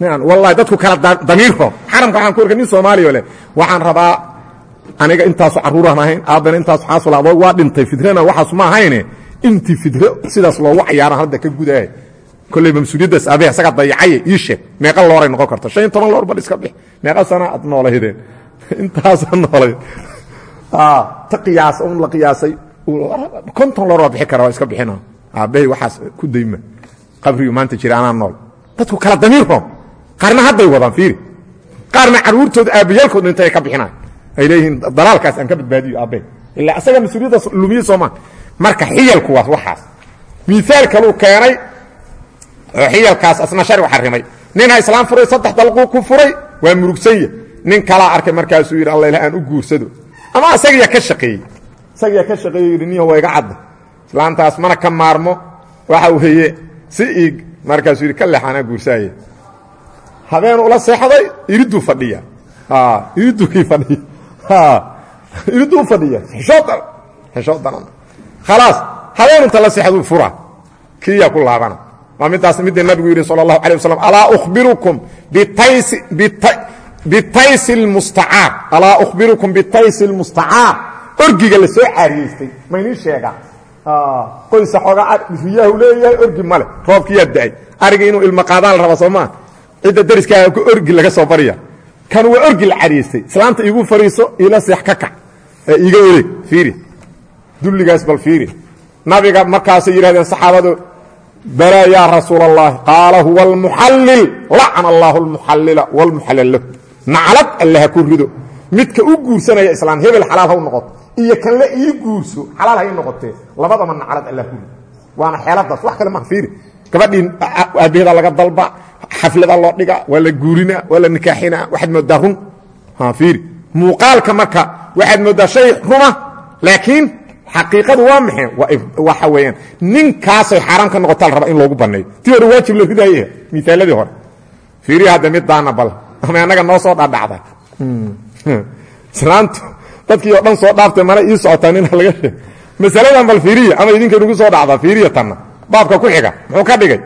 wallahi dadku kala damiirho. Xaramka waxaan ku arkay nin soomaaliya leh waxaan rabaa aniga intaasu carruuraan ahayn aabbana intaasu xaasul adoog waa dhintay fidrana waxaas ma ahayne. Intii fidro sidaas loogu cayaaran hadda ka gudaaya kolleyba mas'uuliyaddaas aabeh isagaa dayacaye ii sheeg meeqa looray noqon karta shan iyo toban loor bal iska bix meeqa sana ad noolaydeen. Intaasaa noolayd. Ta qiyaas un la qiyaasay. Konton loor waa bixi kara waa iska bixina aabbahay waxaas ku dayma. Qabrigu maanta jira anaa nool. Dadku kala damiirhoom qaarna hadday wadaan fiiri. Qaarna carruurtooda aabbayaalkood inta ay ka bixinaan ay leeyihiin dalaalkaas aan ka badbaadiyo aabbahay. Ilaa asaga mas'uuliyaddaas lumiye soomaa marka xiyalku waa waxaas. Miaal kaluu keenay oo xiyalkaas asna shari xarimay ninha islaam furay saddex dalquu ku furay waa murugsanya nin kalaa arkay markaasuu yidhi alla aan u guursado. Ama isagiya ka shaqeeyey. Isagiya ka shaqeeye yidhi niyo waa iga cadda islaantaas mana ka maarmo waxa weeye si ig markaasuu yidhi ka leexanaa guursaaye habeen ula seexday iriduu fadhiya. Iriduukii fadhiya. Iriduu fadhiya. Xishoodan xishoodanan khalaas habeen inta la seexduu fura. Kiiyaa ku laabana. Waa midaas midda nabigu yidhi sala allahu alay wasalam alaa ukhbirukum bitaysi bitaysi lmustacaar alaa ukhbirukum bitaysi lmustacaar orgiga la soo caariyaystay maynii sheegaa? Qoysa xoogaa riyaahu leeyahay orgi male roobkiyaa da'ay. Ariga inuu ilmo qaadaan la raba soo maa cidda dariskaaga ku orgi laga soo barya kan waa orgi la cariyeystay islaanta iigu fariiso iila seex ka kac ee iiga oreeg fiiri. Dulligaas bal fiiri. Nabiga markaasay yidhahdeen saxaabadu balaa yaa rasuul qaala huwa almuxallil. Lacana allahu almuxallila wاlmuxallal lahu. Naclad allaha ku rido. Midka u guursanaya islaan hebel xalaal ha u noqoto iyo kan la ii guurso xalaal hay noqotee labadaba naclad allah ku rido waana xeeladaas. Wax kale maha fiiri. Gabadhii laga dalba xaflada loo dhiga waa la guurina waa la nikaaxina waxaad moodaa run. Iiri muuqaalka marka waxaad mooddaa shay ruma laakiin xaqiiqadu waa maxay? Waxa weeyaan. Ninkaasay xaaraam ka noqotaa in loogu banneeyo tii waajib la ridaye miaaladii hore. Fiiri hadda mid daana bal. Ama annaga noo soo dhadhacda islaantu dadkii oo dhan soo dhaaftay mana ii socotaa nina laga sheeg bal fiiriya ama idinkanugu soo dhacdaa fiiriya tanna. Baabka ku xiga muxuu ka dhigay.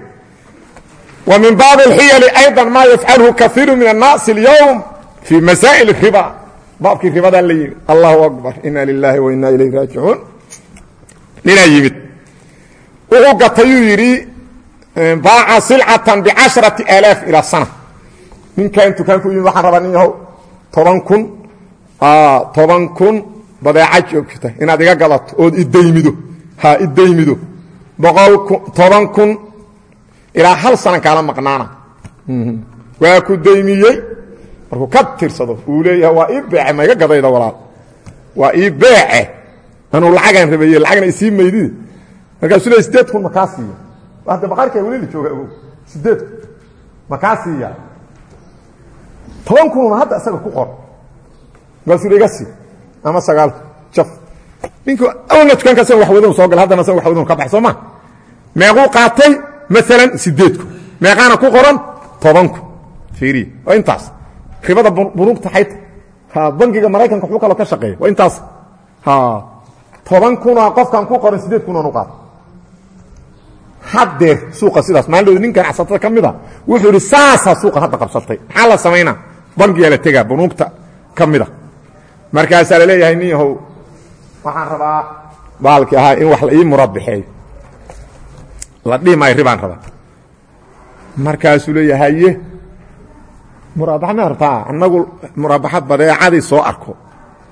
Wa min baabi alxiyali ayضa ma yafcalhu kaiiru min annaasi اlyowm fii masaa'il riba. Baabkii ribadaa la yimi allahu akbar ina lilaahi wa ina ilayh raajicuun. Ninaa yimid. Wuxuu gatayuu yidhi baaca silcatan bicasharati aalaaf ilaa sana. Ninkan dukaanku yimid waxaan rabaa nin yahow kun toban kun badeeca joogta inaad iga gadato ood idaymido ha idaymido toban kun ilaa hal sana kaala maqnaana. Waa ku daymiyey markuu ka tirsado uu leeyahay waa ii beece ma iga gadayda walaal. Waa ii beece. Anuu lacagaan rabeeye lacagna isii maydide markaasuu le sideed kun siiya hadda baqaarkaa weli la jooga awow sideed kun. Toban kununa hadda isaga ku qor markaasuu iga sii ama sagaal jaf ninku awalna dukaanka asaga wax wadanu soo gala haddana asaga wax wadanu ka bax soo ma. Meequu qaatay maalan sideed kun meeqaana ku qoran toban kun fiiriya waa intaas. Ribada bunuugta xayta bangiga maraykanka wuxuu kaloo ka shaqeeya. Waa intaas. Toban kunaa qofkan ku qoran sideed kunan u qaata haddeer suuqa sidaas. Maalidooda nin ganacsatada ka mid a wuxuu idhi saasaa suuqa hadda qabsatay. Maxaa la samaynaa bangigaa la tegaa bunuugta ka mida markaasaa la leeyahay nin yahow. Waxaan rabaa baalkii ahaa in wax la ii murabixeeyo la dhihi maayo ribaan rabaa. Markaasuu leeyahay haye muraabaxa ma rabtaa annagu muraabaxad badeecadii soo arko.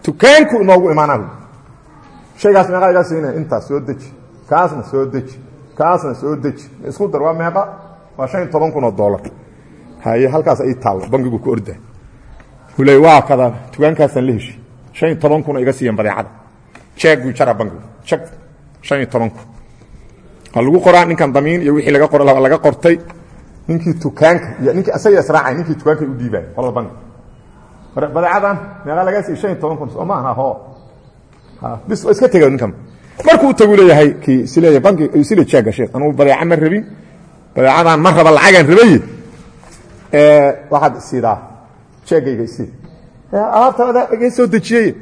Dukaanku inoogu imaanaa shaygaas meeqaa iga siinaya intaas soo deji. Kaasna soo deji. Kaasna soo deji. Isku dar waa meeqa? Waa shan iyo toban kun oo dollar. Haye halkaas ii taallo bangigu ku orda uu leey waa kada dukaankaasaan la heshi iyo toban kun iga siiyan badeecada jeeguu jara bangigu jag shan iyo toban kun waa lagu qoraa ninkan damiin iyo wixii laga qor laga qortay. Ninkii dukaanka iyo ninkii asaga israacay ninkii dukaanka u dhiibay qolada bangi. Badeecadan meeqaa laga siiy shan iyo toban kun soo ma aha hoo bis iska tega ninkan markuu tagu leeyahay kii isleeya banki isle jeega sheekh anugu badeeca ma rabin. Badeecadan ma raba lacagaan rabaye waxaad isiidaa jeegayga isii alaabta iga soo dejiyey.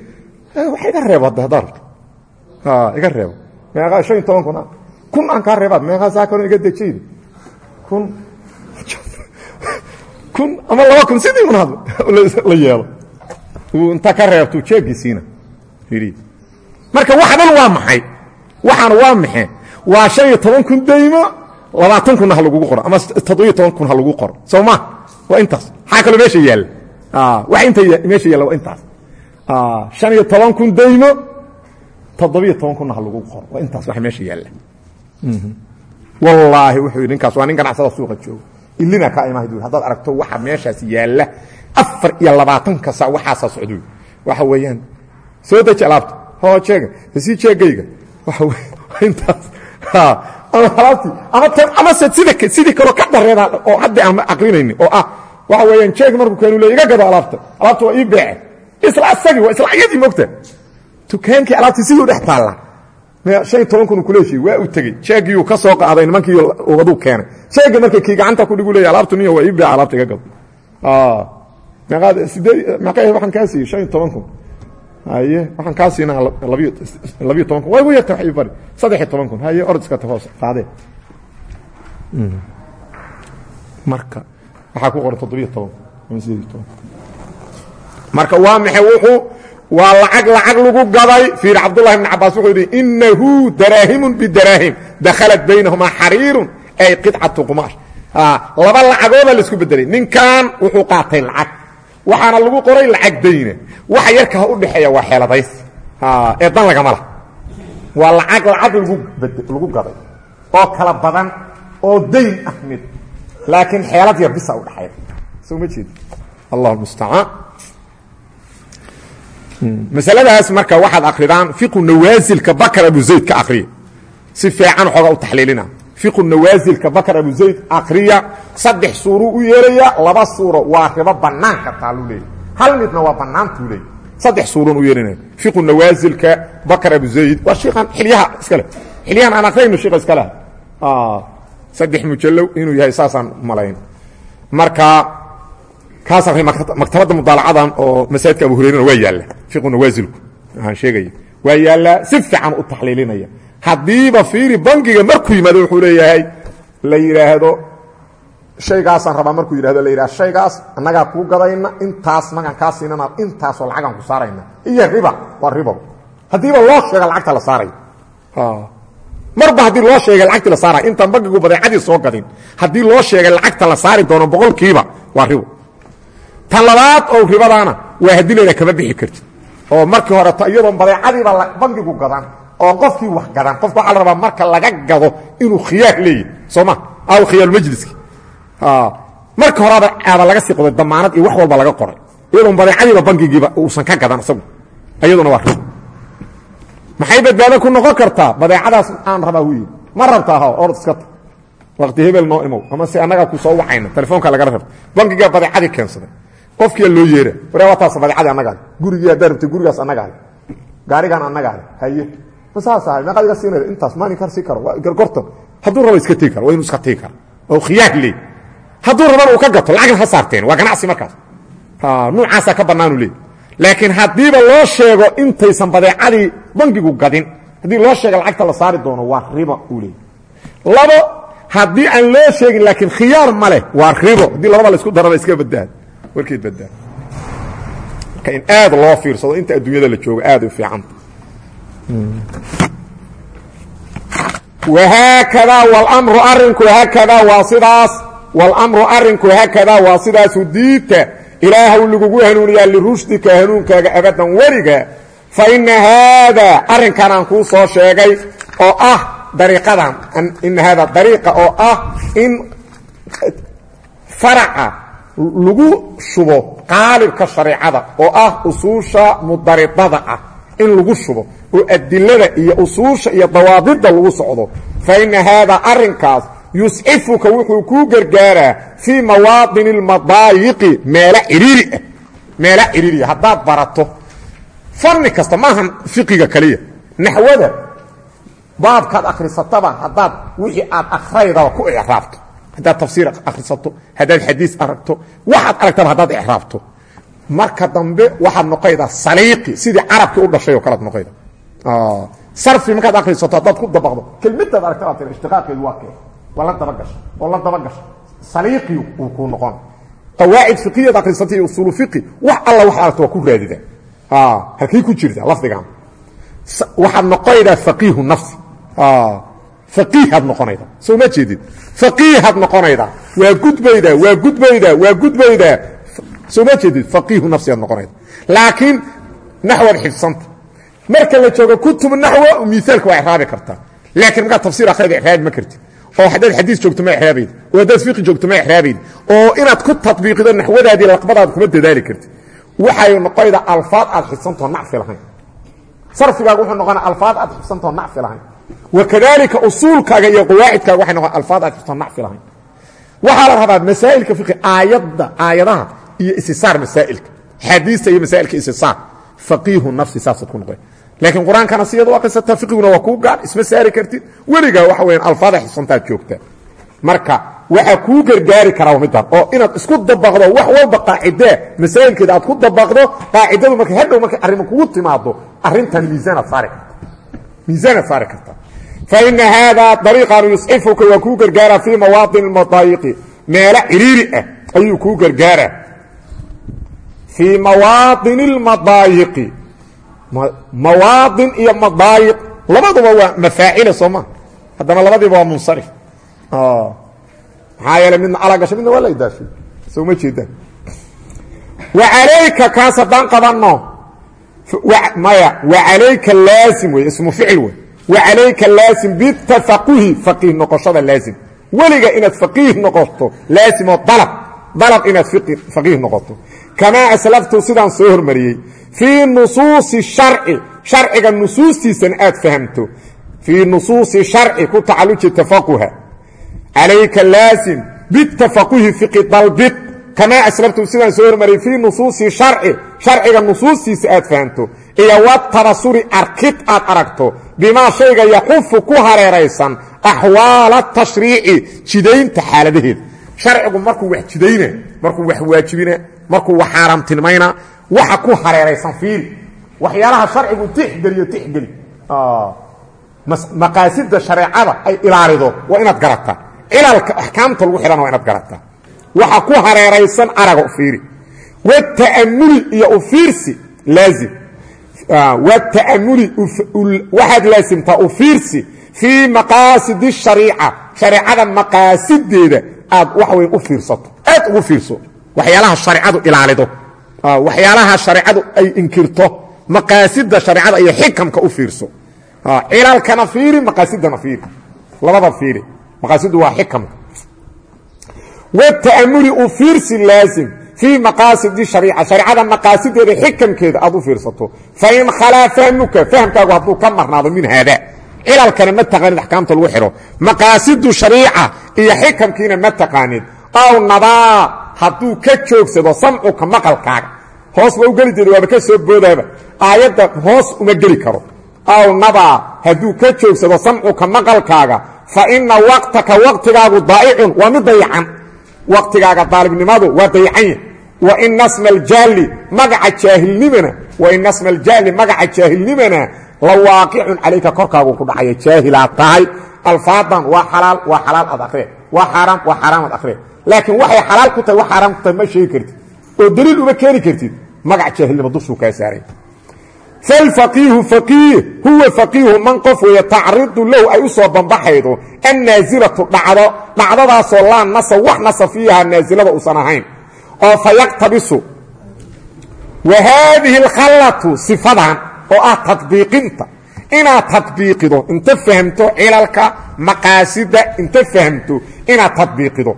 Wax iga reebo hadda haddaa rabto iga reebo meeqaa shan iyo toban kun kun aan kaa reebaad meeqaa saa kaloo iga dejiyeyda kun. Kun ama laba kun sidii un had la yeelo. Uu inta ka reebtu jeeggiisiina. Marka waxa dhan waa maxay? Waxaana waa maxe waa shan iyo toban kun daymo labaatan kunna ha lagugu qoro. Ama toddobiyo toban kun ha lagu qoro. Soo ma? Waa intaas. Maxaa kaloo meesha yaalla wax inta meesha yaalla waa intaas. Shan iyo toban kun daymo toddobiyo toban kunna ha lagugu qoro. Waa intaas wax meesha yaalla wallaahi wuxuu yidhi ninkaas waa nin ganacsada suuqa jooga. Ilina kaa imahay du haddaad aragto waxa meeshaas yaalla afar iyo labaatanka sa waxaasaa socdo. Waxa weeyaan soo deji alaabta. Hoo jeega sii jeegayga waxa w intaas. Ama alaabtii ama ama se sida sidii kaloo ka dareeda oo hadda aan aqrinayni oo ah waxa weeyaan jeeg markuu keenu le iga gado alaabta alaabta waa ii beece. Isla asagii waa isla ayadii mogta dukaankii alaabtii sidii u dhex taallaa. Shan toban kun kula heshiye waa uu tegey. Jeegiyuu ka soo qaaday nimankii waduu keenay. Jeega marka kii gacanta ku dhigu leeya alaabtu niyo waa ii beece alaabta iga gado. Sideed meeqa waxaan kaa siiyey shan iyo toban kun. Haye waxaan kaa siinaa labiyo labiyo toban kun. Way gu yarta wax ii bari. Saddex iyo toban kun. Haye ordiska tahoos qaadee marka waxaa ku qoran toddobiyo toban. Ama sideed iyo toban marka waa maxay? Wuxuu waa lacag lacag lagu gaday. Fiir cabdullahi bn cabaas wuxuu yidhi inahu daraahimun bidaraahim dakhalat baynahumaa xariirun ay qidcatu qumaash laba lacagooda la isku bedelay ninkan wuxuu qaatay lacag. Waxaana lagu qoray lacag dayna waxa yarka ha u dhexeeya waa xeeladays. Ee dan lagama lah waa lacag lacag lagu gaday. Oo kala badan oo dayn ah mid laakiin xeelad yar bisa udhexeeya soo ma jeedi allah mustacaan. Masaladaas marka waxaad akridaan fiqu nawaasilka bakr abu zayd ka akriya si fiican xooga u taxliilina. Fiqu nawaasilka bakr abu zayd akriya saddex suuruu u yeeraya laba suuro waa ribo banaanka taaluu leeyahy hal midna waa bannaantuu leey saddex suuran u yeelinaya fiqu nawaasilka bakar abu zayd. Waa shiikan xilyaha iskale xilyahan aan akrayno shiika iskale saddex mujallow inuu yahay saasaan malayn. Marka kaas akray maktabadda mudaalacadan oo masaajidka abu hurayrana waa yaalla. Fiqu nawaasilku aan sheegaya waa yaallaa si fiican u taxliilinaya. Haddiiba fiiri bangiga markuu yimaado wuxuu leeyahay la yidhaahdo shaygaasaan rabaa markuu yidhahdo la yidhahdo shaygaas annagaa kuu gadayna intaas magaan kaa siinana intaasoo lacagaan ku saarayna. Iyo riba waa riba haddiiba loo sheega lacagta la saarayo marba haddii loo sheegay lacagtii la saarayo intaan bangigu badeecadii soo gadin haddii loo sheegay lacagta la saari doono boqolkiiba waa ribo. Tan labaad oo ribadaana waa haddii layidhaha kama bixi kartid. Oo markii horeto iyadoon badeecadiiba bangigu gadan oo qofkii wax gadan qofka waxaa la rabaa marka laga gado inuu khiyaar leeyahy soo ma? Aw khiyaarmajliski marka horeaba aaba laga sii qoday damaanad iyo wax walba laga qoray. Iyadoon badeecadiiba bangigiiba uusan ka gadan isagu. Iyaduna waa ribo maxay badbaado ku noqon kartaa? Badeecadaas aan rabaa yidhi ma rabtaa ha orod iska ta waqti hebel noo imow ama si annagaa ku soo wacayna telefoonka lagala rabta bangigaa badeecadii keensaday qofkiyaa loo yeera waree waa taas badeecadii annagaa gurigii haddaa gurigaas annagaa gaarigaan annagaa haye. Ma saas ahay meeqaad iga siinayda intaas maalin kar sii karo. Gorgortan hadduu rabo iska tegi karo iska tegi oo khiyaar hadduu rabana uu ka gato lacagna ha saarteen. Waa ganacsi markaas. Nuucaasaa ka bannaanu leey. Laakiin haddiiba loo sheego intaysan badeecadii bangigu gadin. Haddii loo sheega lacagta la saari doono waa riba uu labo haddii aan loo sheegin laakiin khiyaar ma waa ribo. Haddii labada la isku daraba iska badbaad warkeed badbaad marka aad loo fiirsado inta adduunyada la joogo aad u fiicanta wahaakadaa wlmru arinku haakadaa waa sidaas. Wاlmru arinku haakadaa waa sidaas. Hudiita ilaahw lagugu hanuuniyaa lirushdika hanuunkaaga faina haada arrinkan aan kuu soo sheegay oo ah dariiqadan ina haada dariiqa oo ah in faraca lagu shubo qaalibka shareecada oo ah usuusha mudaridada ah in lagu shubo oo adilada iyo usuusha iyo dawaabidda lagu socdo fa ina haada arrinkaas yuscifuka wuxuu kuu gargaaraa fii mawaadini اlmadaayiqi meelo ciriiri ah meelo ciriiriya barato fanni kasta maahan fiqiga kaliya. Naxwada baabkaad akhrisataba haddaad wixii aad akhraydaba ku icraabto haddaad tafsiir akhrisato haddaad xadiis aragto waxaad aragtaba haddaad icraabto marka dambe waxaad noqaydaa saliiqi sidii carabkii u dhashay oo kalead noqayda. Sarfi markaad akhrisato haddaad ku dabaqdo. Kelmadaad aragtaba tira ishtiqaaqeedu waa kee? Waa la dabagasha oo la dabagasha saliiqi uu kuu noqon. Qawaacid fiqiyaad akhrisatay iyo usuulu fiqi wax alla wax aragto waa ku raadida halkii ku jirta lafdigan. Waxaad noqonaydaa faqiihu nafsi. Faqiihaad noqonayda. Soo ma jeedid faqiihaad noqonaydaa waa gudbaydaa waa gudbaydaa waa gudbaydaa soo ma jeedid faqiihu nafsi aad noqonayda. Laakiin naxwaad xifsanta marka la joogo kutub naxwo miaalka waa icraabi kartaa laakiin markaad tafsiir akhrida icraabi ma kartid. Oo haddaad xadiis joogto ma icraabayd oo haddaad fiqi joogto ma icraabayd oo inaad ku tatbiiqido naxwadaadii laqbadaad kuma dadaali kartid waxay noqonaydaa alfaad aad xifsantoo nacfi lahayn. Sarfigaaga wuxuu noqonaa alfaad aad xifsantoo nacfi lahayn. Wakadalika usuulkaaga iyo qawaacidkaaga waxay noqon alfaad aad xifsantoo nacfi lahayn. Waxaa la rabaa masaa'ilka fiqi aayadda aayadaha iyo isisaar masaa'ilka. Xadiista iyo masaa'ilka isisaar faqiihu nafsi saasaad ku noqon laakiin qur'aankana sideed u akhrisataa fiqiguna waa kuu gaar isma saari kartid. Weligaa waxa weyaan alfaada xifsantaad joogtaa. Marka waxaa kuu gargaari karaa middan oo inaad isku dabaqdo wax walba qaacidee masaa'ilkeeda aad ku dabaqdo qaacidadu marka hadhow markay arrimo kugu timaado arrintan miisaanaad saari karta. Miisaanaad saari kartaa fa ina haadaa dariiqan yuscifuka waa kuu gargaaraa fii mawaadin اlmadaayiqi meelo ciriiri ah ayuu kuu gargaaraa fii mawaadin اlmadaayiqi mawaadin iyo madaayiq labaduba waa mafaacila soo haddana labadiiba waa munsarif maxaa yeele midna ala gasho midna waa la idaafay soo ma jeedaan. Wacalayka kaas haddaan qabanno maya wacalayka laasim wey ismu ficil wey wacalayka laasim bitafaquhi faqiih noqoshada laasim weliga inaad faqiih noqoto laasimoo dalab dalab inaad faqiih noqoto. Kamaa aslaftu sidaan soo hormariyey. Fii nusuusi sharci sharciga nusuustiisana aad fahamto. Fii nusuusi sharci ku tacaluji tafaquha calayka laasim bitafaquhi fiqi dalbid kamaa aslabtum sidaan soo hormariyey fii nusuusi sharci. Sharciga nusuustiisa aad fahamto iyo watabasuri arkid aad aragto bimaa shayga yaxufu ku hareeraysan axwaala tashriici jidaynta xaaladaheeda sharcigu markuu wax jidayna markuu wax waajibina markuu wax xaaraamtilmayna waxa ku hareeraysan fiiri waxyaalaha sharcigu tixgeliyo tixgeli maqaasida shareecada ay ilaalido waa inaad garataa cilalka axkaamta lagu xidhana waa inaad garataa waxa ku hareeraysan araga fiiri. Wata'amuli iyo ufiirsi laazim. Wata'amuli waxaad laasimtaa ufiirsi fii maqaasidi shariica. Shareecada maqaasideeda aad waxa weyn u fiirsato. Aad ugu fiirso. Waxyaalaha shareecadu ilaalido. Waxyaalaha shareecadu ay inkirto. Maqaasida shareecada iyo xikamka u fiirso. Cilalkana fiiri maqaasidana fiiri. Labada fiiri maqaasidu waa xikamka wata'amuli u fiirsi laazim fii maqaasidi shariica. Shareecada maqaasideeda xikamkeeda aad u fiirsato. Fain khalaa fahmuka fahmkaagu hadduu ka marnaado min haada. Cilalkana ma taqaanid axkaamta lagu xidho maqaasidu shariica iyo xikamkiina ma taqaanid. Aw nadaa hadduu ka joogsado samcuka maqalkaaga hoos ba u geli jeeda waaba ka soo boodaaba. Aayadda hoos uma geli fa ina waqtaka waqtigaagu daa'icun waa mid dayacan. Waqtigaaga daalibnimadu waa dayacanya wa ina sma aljaali magaca jaahilnimana wa ina sma aljaali magaca jaahilnimana la waaqicun calayka korkaagu ku dhacaya. Jaahilaad tahay. Alfaadan waa xalaal waa xalaal ad akree waa xaaraam waa xaaraam ad akree laakiin waxay xalaal ku tahay wax xaaraam ku tahay ma sheegi kartid. Oo daliil uma keeni kartid. Magac jaahilnimo dushuu kaa saaray falfaqiihu faqiih huwa faqiihu man qof weeye tacridu lahu ay u soo bambaxaydo annaasilatu dhacdo dhacdadaasoo laa nasa wax nasa fiiha naasilada uusan ahayn oo fa yaktabisu wa haadihi alkhallatu sifadan oo ah tadbiiqinta inaad tadbiiqido inta fahamto cilalka maqaasida inta fahamto inaad tadbiiqido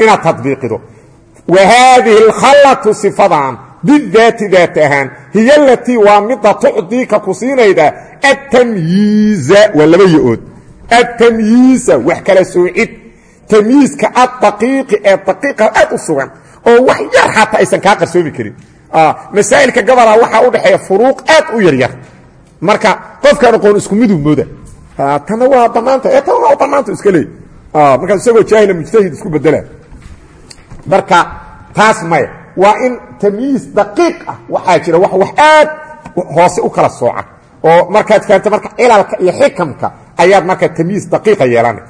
inaad tadbiiqido bidaati daat ahaan hiy alatii waa mida tucdiika ku siinayda atamyiiza waa laba yo-ood. Atamyiiza wax kala soocid tamyiiska addaqiiqi ee daqiiqa aad u sugan oo wax yar xataa aysan kaa qarsoomi karin. Masaa'ilka gabalaa waxaa u dhexeeya furuuq aad u yaryar. Marka qofkaan aqoon isku miduu mooda. Tana waa bannaanta ee tan waa bannaanta iska leey. Markaas isagoo jaahila mujtahid isku bedela. Marka taas maya waa in tamyiis daqiiq ah. Waxaa jira wax wax aad hoose u kala sooca oo markaad fahamto marka cilalka iyo xikamka ayaad marka tamyiis daqiiqa yeelana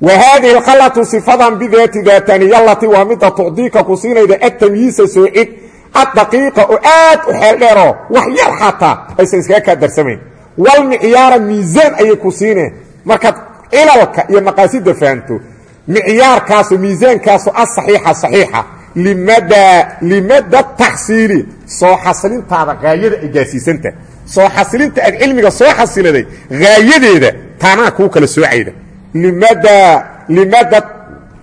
wa haadihi alkhallatu sifadan bidaati daataniya alatii waa mida tucdiika ku siinayda atamyiisa soocid addaqiiqa oo aad u xeel dheeroo wax yar xataa aysan iskaga kaa darsamayn. Walmicyaara miisaan ayay ku siineen markaad cilalka iyo maqaasida fahamto micyaarkaaso miisaankaaso asaxiixa saxiixa limada taxsiili soo xasilintaada haayada ay gaarsiisanta soo xasilinta aad cilmiga soo xasiladay haayadeeda taanaa kuu kala soocayda limada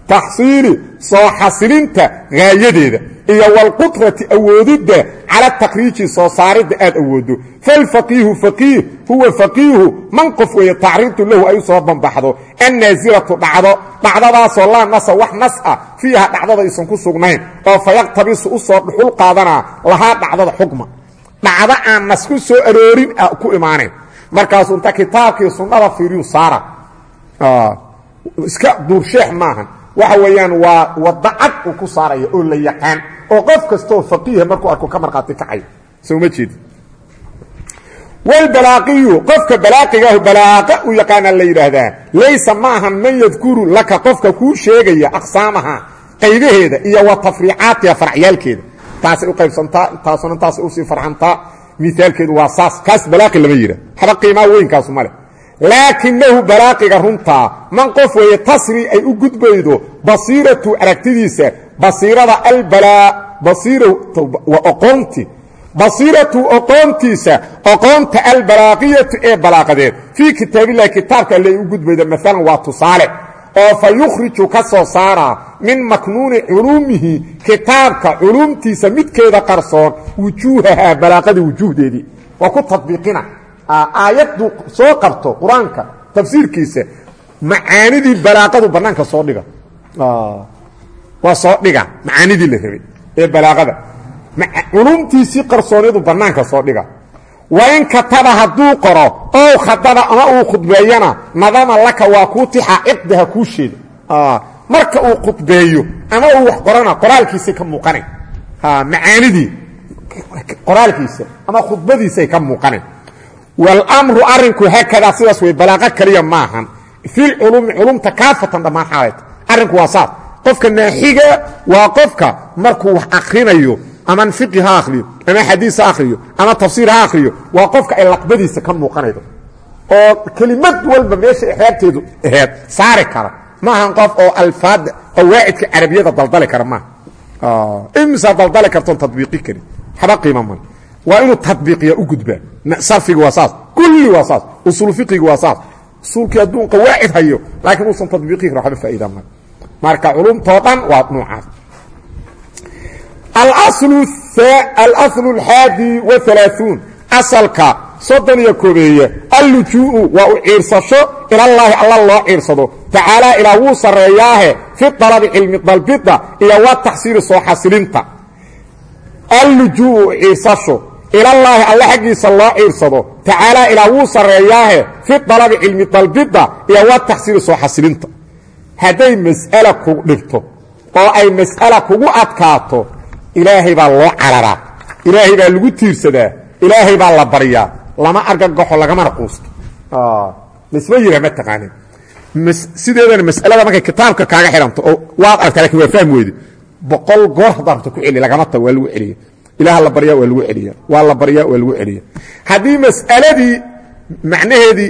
taxsiili soo xasilinta haayadeeda iyo wاlqudrati awoodidda cala takriiji soo saaridda aad awoodo falfaqiihu faqiih huwa faqiihu man qof weeye tacriidu lahu ay u soo bambaxdo annaasilatu dhacdo dhacdadaasoo laa nasa wax nas ah fiiha dhacdada aysan ku sugnayn oo fayaqtabisu u soo dhuxul qaadanaa lahaa dhacdada xukma dhacdo aan nas ku soo aroorin ku imaanayn markaasuu inta kitaabkii sunnada maahan waxa weeyaan waa wadda cad uu ku saaraya oo la yaqaan oo qof kastooo faqiiha markuu arko ka markhaati kacayo soo ma jeedi walbalaaqiyu qofka balaaqigaah balaaqa u yaqaana la yidhaahdaa laysa ma ahan man yadkuru laka qofka kuu sheegaya aqsaamaha qaybaheeda iyo wa tafriicaatiha faracyaalkeeda taasay u qaybsantaa taasuna intaasay u sii farxantaa miaalkeedu waa saas kaas balaaqi lama yidhah haba qiimaa weynkaasu laakinahu balaaqiga runtaa man qof weeye tasri ay u gudbaydo basiiratu aragtidiisa basiirada albalaa basiirwa oqoonti basiiratu oqoontiisa oqoonta albalaaqiyatu ee balaaqadeed. Fii kitaabillahi kitaabka alle ay u gudbaydo maalan waa tusaale oo fa yukhriju ka soo saaraa min maknuuni culuumihi kitaabka culuumtiisa midkeeda qarsoon wujuuhahaa balaaqada wujuuhdeedii. Waa ku tadbiiqina aayaddu soo qabto qur'aanka tafsiirkiisa macaanidii balaaqadu bannaanka soo dhiga. Waa soo dhiga macaanidii la rabay ee balaaqada. Culumtiisii qarsoonyadu bannaanka soo dhiga. Wain kataba hadduu qoro ow khadaba ama uu khudbeeyana nadama laka waa kuu tixa ciqdaha kuu sheeda marka uu khudbeeyo ama uu wax qorana qoraalkiisay ka muuqana macaanidii qoraalkiisa ama khudbadiisay ka muuqana wاlmru arinku haakadaa sidaas way balaaqo kaliya maahan. Filculumi culumta kaafatan dhammaan xaalayta arrinku waa saas. Qofka naaxiga waa qofka markuu wax akrinayo ama fiqi ha akhriyo ama xadiis ha akhriyo ama tafsiir ha akhriyo waa qofka ay laqbadiisa ka muuqanaydo. Oo kelimad walba meesha ixraabteedu aheed saari kara. Maahan qof oo alfaada qawaacidka carabiyada daldali kara maaha imsaa daldali kartoon tadbiiqi karin? Waxba qiima male waa inuu tadbiiqiya u gudbaa sarfiga waa saas. Kulli waa saas. Usul fiqiga waa saas. Usuulkii hadduu qawaacid hayo laakiin uusan tadbiiqi karin waxba faa'iida male marka culumtoo dhan waa nuucaas alaslu alxaadi waalaauun asalka soddon iyo kobeeye allujuu'u waa u ciirsasho ilallaahi alla loo ciirsado. Tacaalaa ilaa wuu sarreeyaahe fi dalabi cilmi dalbidda iyo wa taxsiili soo xasilinta. Ciirsasho ilallaahi alla xaggiisa loo ciirsado tacaalaa ilaa wuu sarreeyaahe fi dalabi cilmi dalbidda iyo wa taxsiili soo xasilinta. Hadday mas'ala ku dhibto oo ay mas'ala kugu adkaato ilaahay baa loo cararaa. Ilaahay baa lagu tiirsadaa. Ilaahay baa la baryaa lama argagaxo lagamana quusto laisma yiraa ma taqaanin sideedana mas'alada markay kitaabka kaaga xidhanto oo waad aragtaa laakiin waa fahmi weyde boqol goor haddaa rabto ku lagu celiya ilaah la baryaa waa lagu celiya. Waa la baryaa waa lagu celiya. Haddii mas'aladii macnaheedii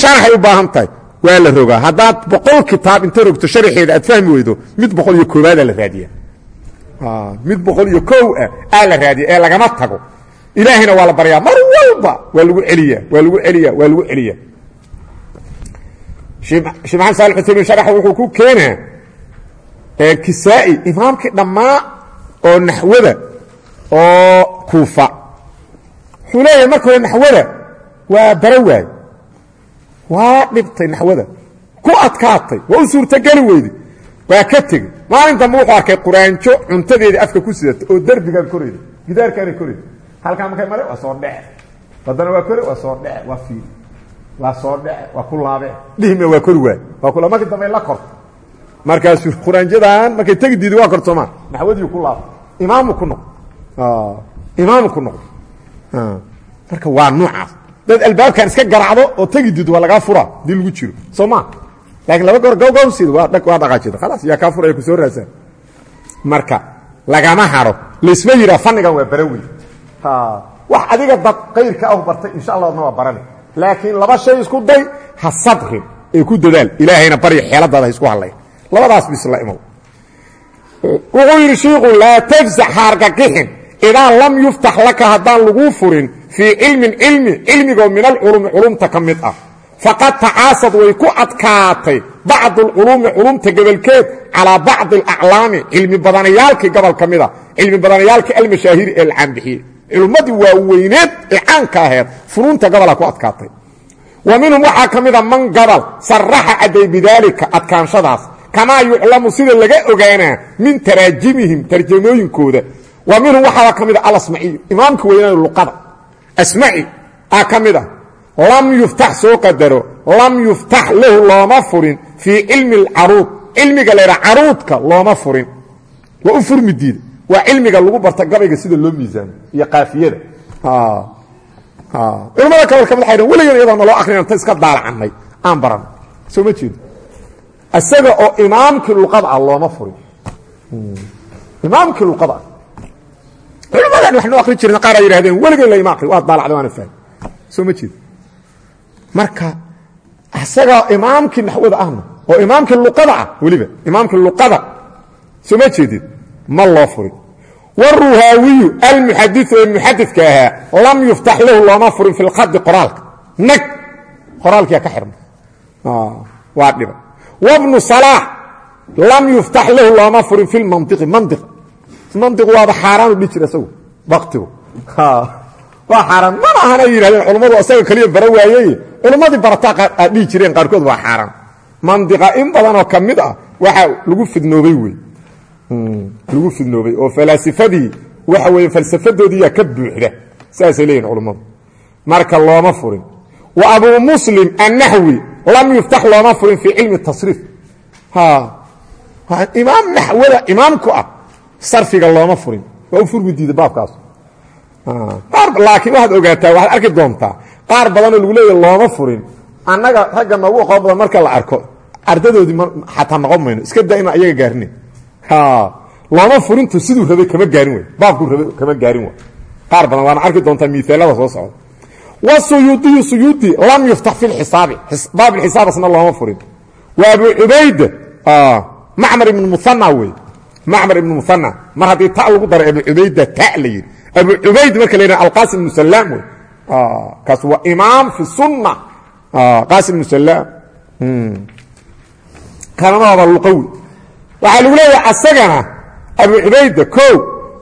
sharaxay u baahan tahay waa la rogaa. Haddaad boqol kitaab inta rogto sharaxeeda aad fahmi weydo mid boqol iyo koobaadaa la raadiya. Mid boqol iyo kow ah aa la raadiya ee lagama tago. Ilaahayna waa la baryaa. Mar walba waa lagu celiya waa lagu celiya waa lagu celiya. Sheekh maxamed saali xuseymin sharaxa wuxuu ku keenaa kisaa'i imaamkii dhammaa oo naxwada oo kuufa. Wuxuu leeyahay marka hore naxwada waa bara waay. Waa dhibtay naxwada. Ku adkaatay. Waa u suurtogeli weyday. Waa ka tegey. Maalin dambe wuxuu arkay quraanjo cuntadeedii afka ku sidata oo derbigaan korayda gidaarkaanay korayda halkaa markay mare waa soo dhece haddana waa kore waa soo dhece waa fiil. Waa soo dhece waa ku laabe. Dhihme waa kori waay. Waa kula markii dambe la korto. Markaasuu quraanjadan markay tegi diidi waa kortoomaa naxwadii ku laabto imaamu ku noqdo imaamu ku noqdo. Marka waa noocaas dad albaabkan iska garacdo oo tegi diido waa lagaa fura haddii lagu jiro. Soo ma? Laakiin laba goor gawgawsid waa dhaqaajida khalaas yaa kaa furaya ku soo raasaan marka lagama haro. Laysma yiraa fannigan waa barawey wax adiga dad kayrka ah bartay insha allah adna waa barani laakiin laba shay isku day ha sabrin ee ku dadaal. Ilaahayna barya xeeladaada ha isku hadlay. Labadaas bisla imow. Wuxuu yidhi shiiku laa tafsax haargagixin idaa lam yuftax laka haddaan laguu furin fii cilmin cilmi cilmigoo min alculumi culumta ka mid ah faqad tacaasad way ku adkaatay bacdu alculuumi culumta gobolkeed calaa bacdi alaclaami cilmi badanayaalkii gobol ka mida cilmi badanayaalkii almashaahiri ee la caanbixiyey culummadii waaweyneed ee caanka aheed funuunta gobola ku adkaatay wa minhum waxaa ka mida man gobol saraxa cadday bidaalika adkaanshadaas kamaa yuclamu sida laga ogaanaa min taraajimihim tarjamooyinkooda wa minhum waxaaba ka mida alasmaciyu imaamka weynaa luqada. Asmaci aa ka mid ah lam yuftax soo qadaro lam yuftax lahu looma furin fii cilmi alcaruud. Cilmiga laydha caruudka looma furin. Waa u furmi diida waa cilmiga lagu barta gabayga sida loo miisaamo iyo qaafiyada. Culamada kabal ka mid a weligan iyadoo naloo akrinan ta iska daalacannay aan baran. Soo ma jeedo. Isaga oo imaamkii luqada ah looma furin. Imaamkii luqada ah culamadan wax noo jireen qaar ay yihahdeen weligan layma akri waa daalacda waana fahmi soo ma jeedo marka isaga imaamkii naxwada ahna oo imaamkii luqada ah weliba imaamkii luqada soo ma jeedid ma loo furin. Wاruhaawiyu almuxadiu ee muxadidka ahaa lam yuftax lahu looma furin fi lkhadi qoraalka. Nag! Qoraalkiyaa ka xirma. Waa dhiba. Wbnu salaax lam yuftax lahu looma furin manigu waaba xaaraanu dhihi jira isagu baktigu waa xaaraan. Mana ahan ay yidhahdeen culammadu isaga keliya bara waayey. Culummadii barataa aad dhihi jireen qaarkood waa xaaraan. Mandiqa in badanoo ka mid ah waxaa lagu fidnoobay wey. Lagu fidnoobay oo falaasifadii waxa weeye falsafadoodiiyaa ka buuxda. Saasay leeyihiin culummadu marka looma furin. Wa abuu muslim annaxwi lam yuftax looma furin fii cilmi tasriif. Imaam naxwada imaamku ah sarfiga looma furin. Waa u furgu diida baabkaas. Laakiin waxaad ogaataa waxaad arki doontaa qaar badanoo lagu leeya looma furin. Annaga ragga noogu aqoon badan marka la arko ardadoodii xataa noqon mayno iska daa inaan ayaga gaarina looma furintu siduu rabay kama gaarin wey baabkuu rabay kama gaarin way qaar badan waana arki doontaa miaalada soo socda. Wsuyuudiyu suyuudi lam yuftax fi xisaabi baab xisaabasna looma furin. Wa abu cubayda macmar ibn muana wey macmar ibn muana mar haddii ta lagu daray abu cubayda ta la yidhi. Abu cubayd marka la yidhah alqasim ibnu salaam wey. Kaas waa imaam fi sunna. Qasim ibnu salaam kalamahaba luqawi. Waxaa lagu leeyahay asagana abu cubayda ko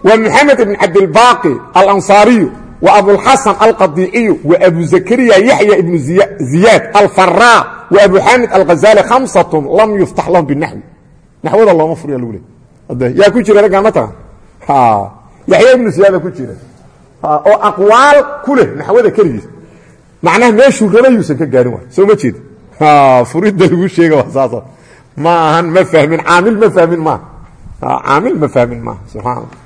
waa moxamed ibn cabdilbaaqi alansaariyu wa abulxasan alqadiiciyu wa abu zakariya yaxya ibnu ziyaad alfaraa wa abu xamid alghazali khamsatun lam yuftax lahum binaxwi naxwada looma furiya lagu leey yaa ku jira raggaan ma taqa yaxya ibnu ziyaada ku jira. Oo aqwaal ku leh naxwada keligiis. Macnaha meeshuu rabayuusan ka gaarin waay soo ma jeed? Furidda lagu sheega waa saas ma ahan ma fahmin caamil ma fahmin maaha caamil ma fahmin maaha subxaana allah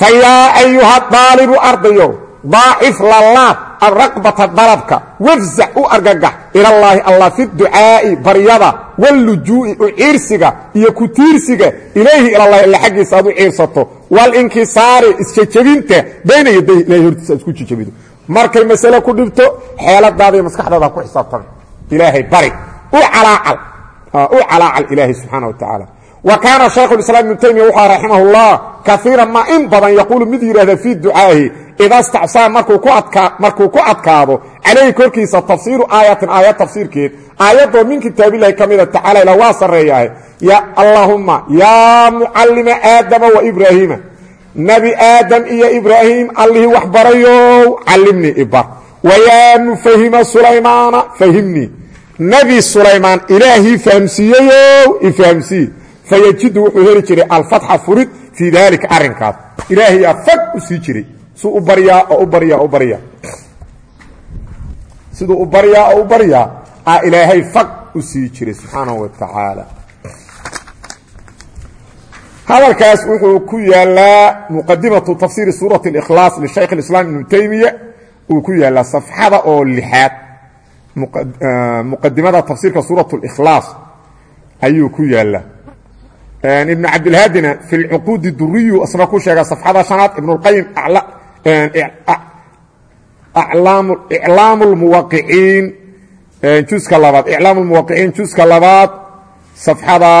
fa yaa ayuha daalibu ardayo daacif lalaab araqbata dalabka wafzac u argagax ilallaahi allah fi ducaa'i baryada wallujuu'i u ciirsiga iyo ku tiirsiga ilayhi ilallahi alla xaggiisa aad u ciirsato walinkisaari isjejebinta bayna yaday ilahay hortiisa isku jejebido markay masale ku dhibto xeeladaada iyo maskaxdaada ku xisaabtama ilaahay bari u calaacal u calaacal ilaahay subxaana wa tacaala wa kaana shaykhu islaam ibnu taymiya wuxuu raximah اllah kaiiran ma in badan yaquulu mid yidhahda fii ducaahi ida stacsaa markuu ku adkaado calayhi korkiisa tafsiiru aayatin aayad tafsiirkeed aayadoo min kitaabilahi ka mida tacaala ila waa sarreeyahay allaahumma yaa mucallima aadama wa ibraahiima nebi aadam iyo ibraahim allihii wax barayow callimnii ibar wayaa mufahima sulaymaana fahimnii nebi sulaymaan ilaahii fahamsiiyeyow ifahamsii fayajidu wuxuu heli jiray alfatxa furid fii daalika arrinkaas ilaahayaa fag u suu u baryaa oo u baryaa o u baryaa siduu u baryaa oo u baryaa aa ilaahay fag u sii jiray subxaanahu wa tacaala hadalkaas wuxuu ku yaalaa muqadimatu tafsiiri suurati اlikhlaas lishaykh اlislaam ibnu taymiya uu ku yaalaa safxada oo lixaad muqadimada tafsiirka suurat اlikhlaas ayuu ku yaalaa ibn cabdilhaadina fi lcuquudi duriyu isna ku sheega safxada shanaad ibn اlqayim iclaam اlmuwaqiciin juska labaad iclaam اlmuwaqiciin juska labaad safxada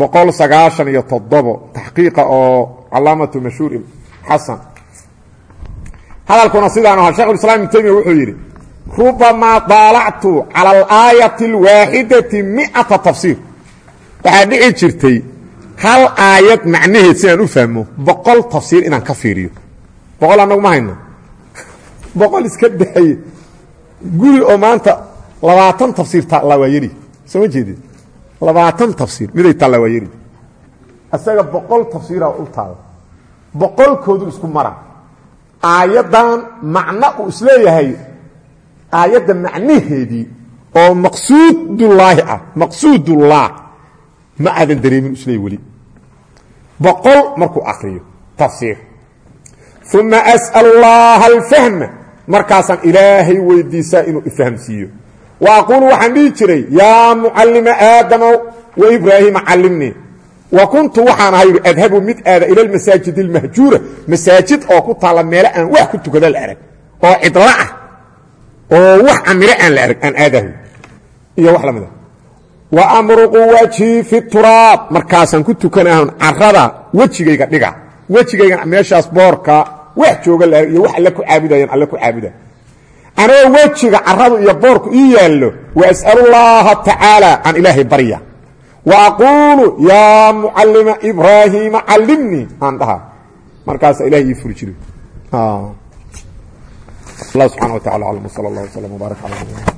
boqol sagaashan iyo toddobo taxqiiqa oo calaamatu mashhuur xasan hadalkuna sidaan aha shekh islam ibn taymiya wuxuu yidhi rubamaa daalactu cala alaayati اlwaaxidati miata tafsiir waxaa dhici jirtay hal aayad macnaheed si aan u fahmo boqol tafsiir inaan ka fiiriyo boqol annagu ma hayno boqol iska dahaye guri oo maanta labaatan tafsiir taallaa waa yari soo ma jeedid labaatan tafsiir. Miday taallaa waa yari isaga boqol tafsiira u taalla boqolkoodu isku mara. Aayaddan macno uu is leeyahay aayadda macnaheedii oo maqsuudullaahi ah. Maqsuudullah ma aadan dareemin isleey weli. Boqol markuu akriyo tafsiir uma as'al اllaha alfahma markaasaan ilaahay weydiisaa inuu ifahmsiiyo wa aquulu waxaan dhihi jiray yaa mucallima aadama wa ibraahiima callimnii wa kuntu waxaan ahay adhabu mid aada ila lmasaajid اlmahjuura masaajid oo ku taalla meelo aan wax ku tukada la arag oo cidlo ah oo wax amiro aan la arag aan aadahu iyo wax lamida wa amruqu wajhii fi turaab markaasaan ku tukanahan carada wejigayga dhiga wejigayga meeshaas boorka wax jooga la arag iyo wax alle ku caabudayaan alle ku caabuda anoo wejiga caradu iyo boorku ii yaallo wa as'alu llaha tacaala aan ilaahay barya. Wa aquulu yaa mucallima ibraahiima callimnii aan dhaha markaasa ilahay ii furi jiri allah subxana wa tacala aclam. Wsala allah wslam wbaarak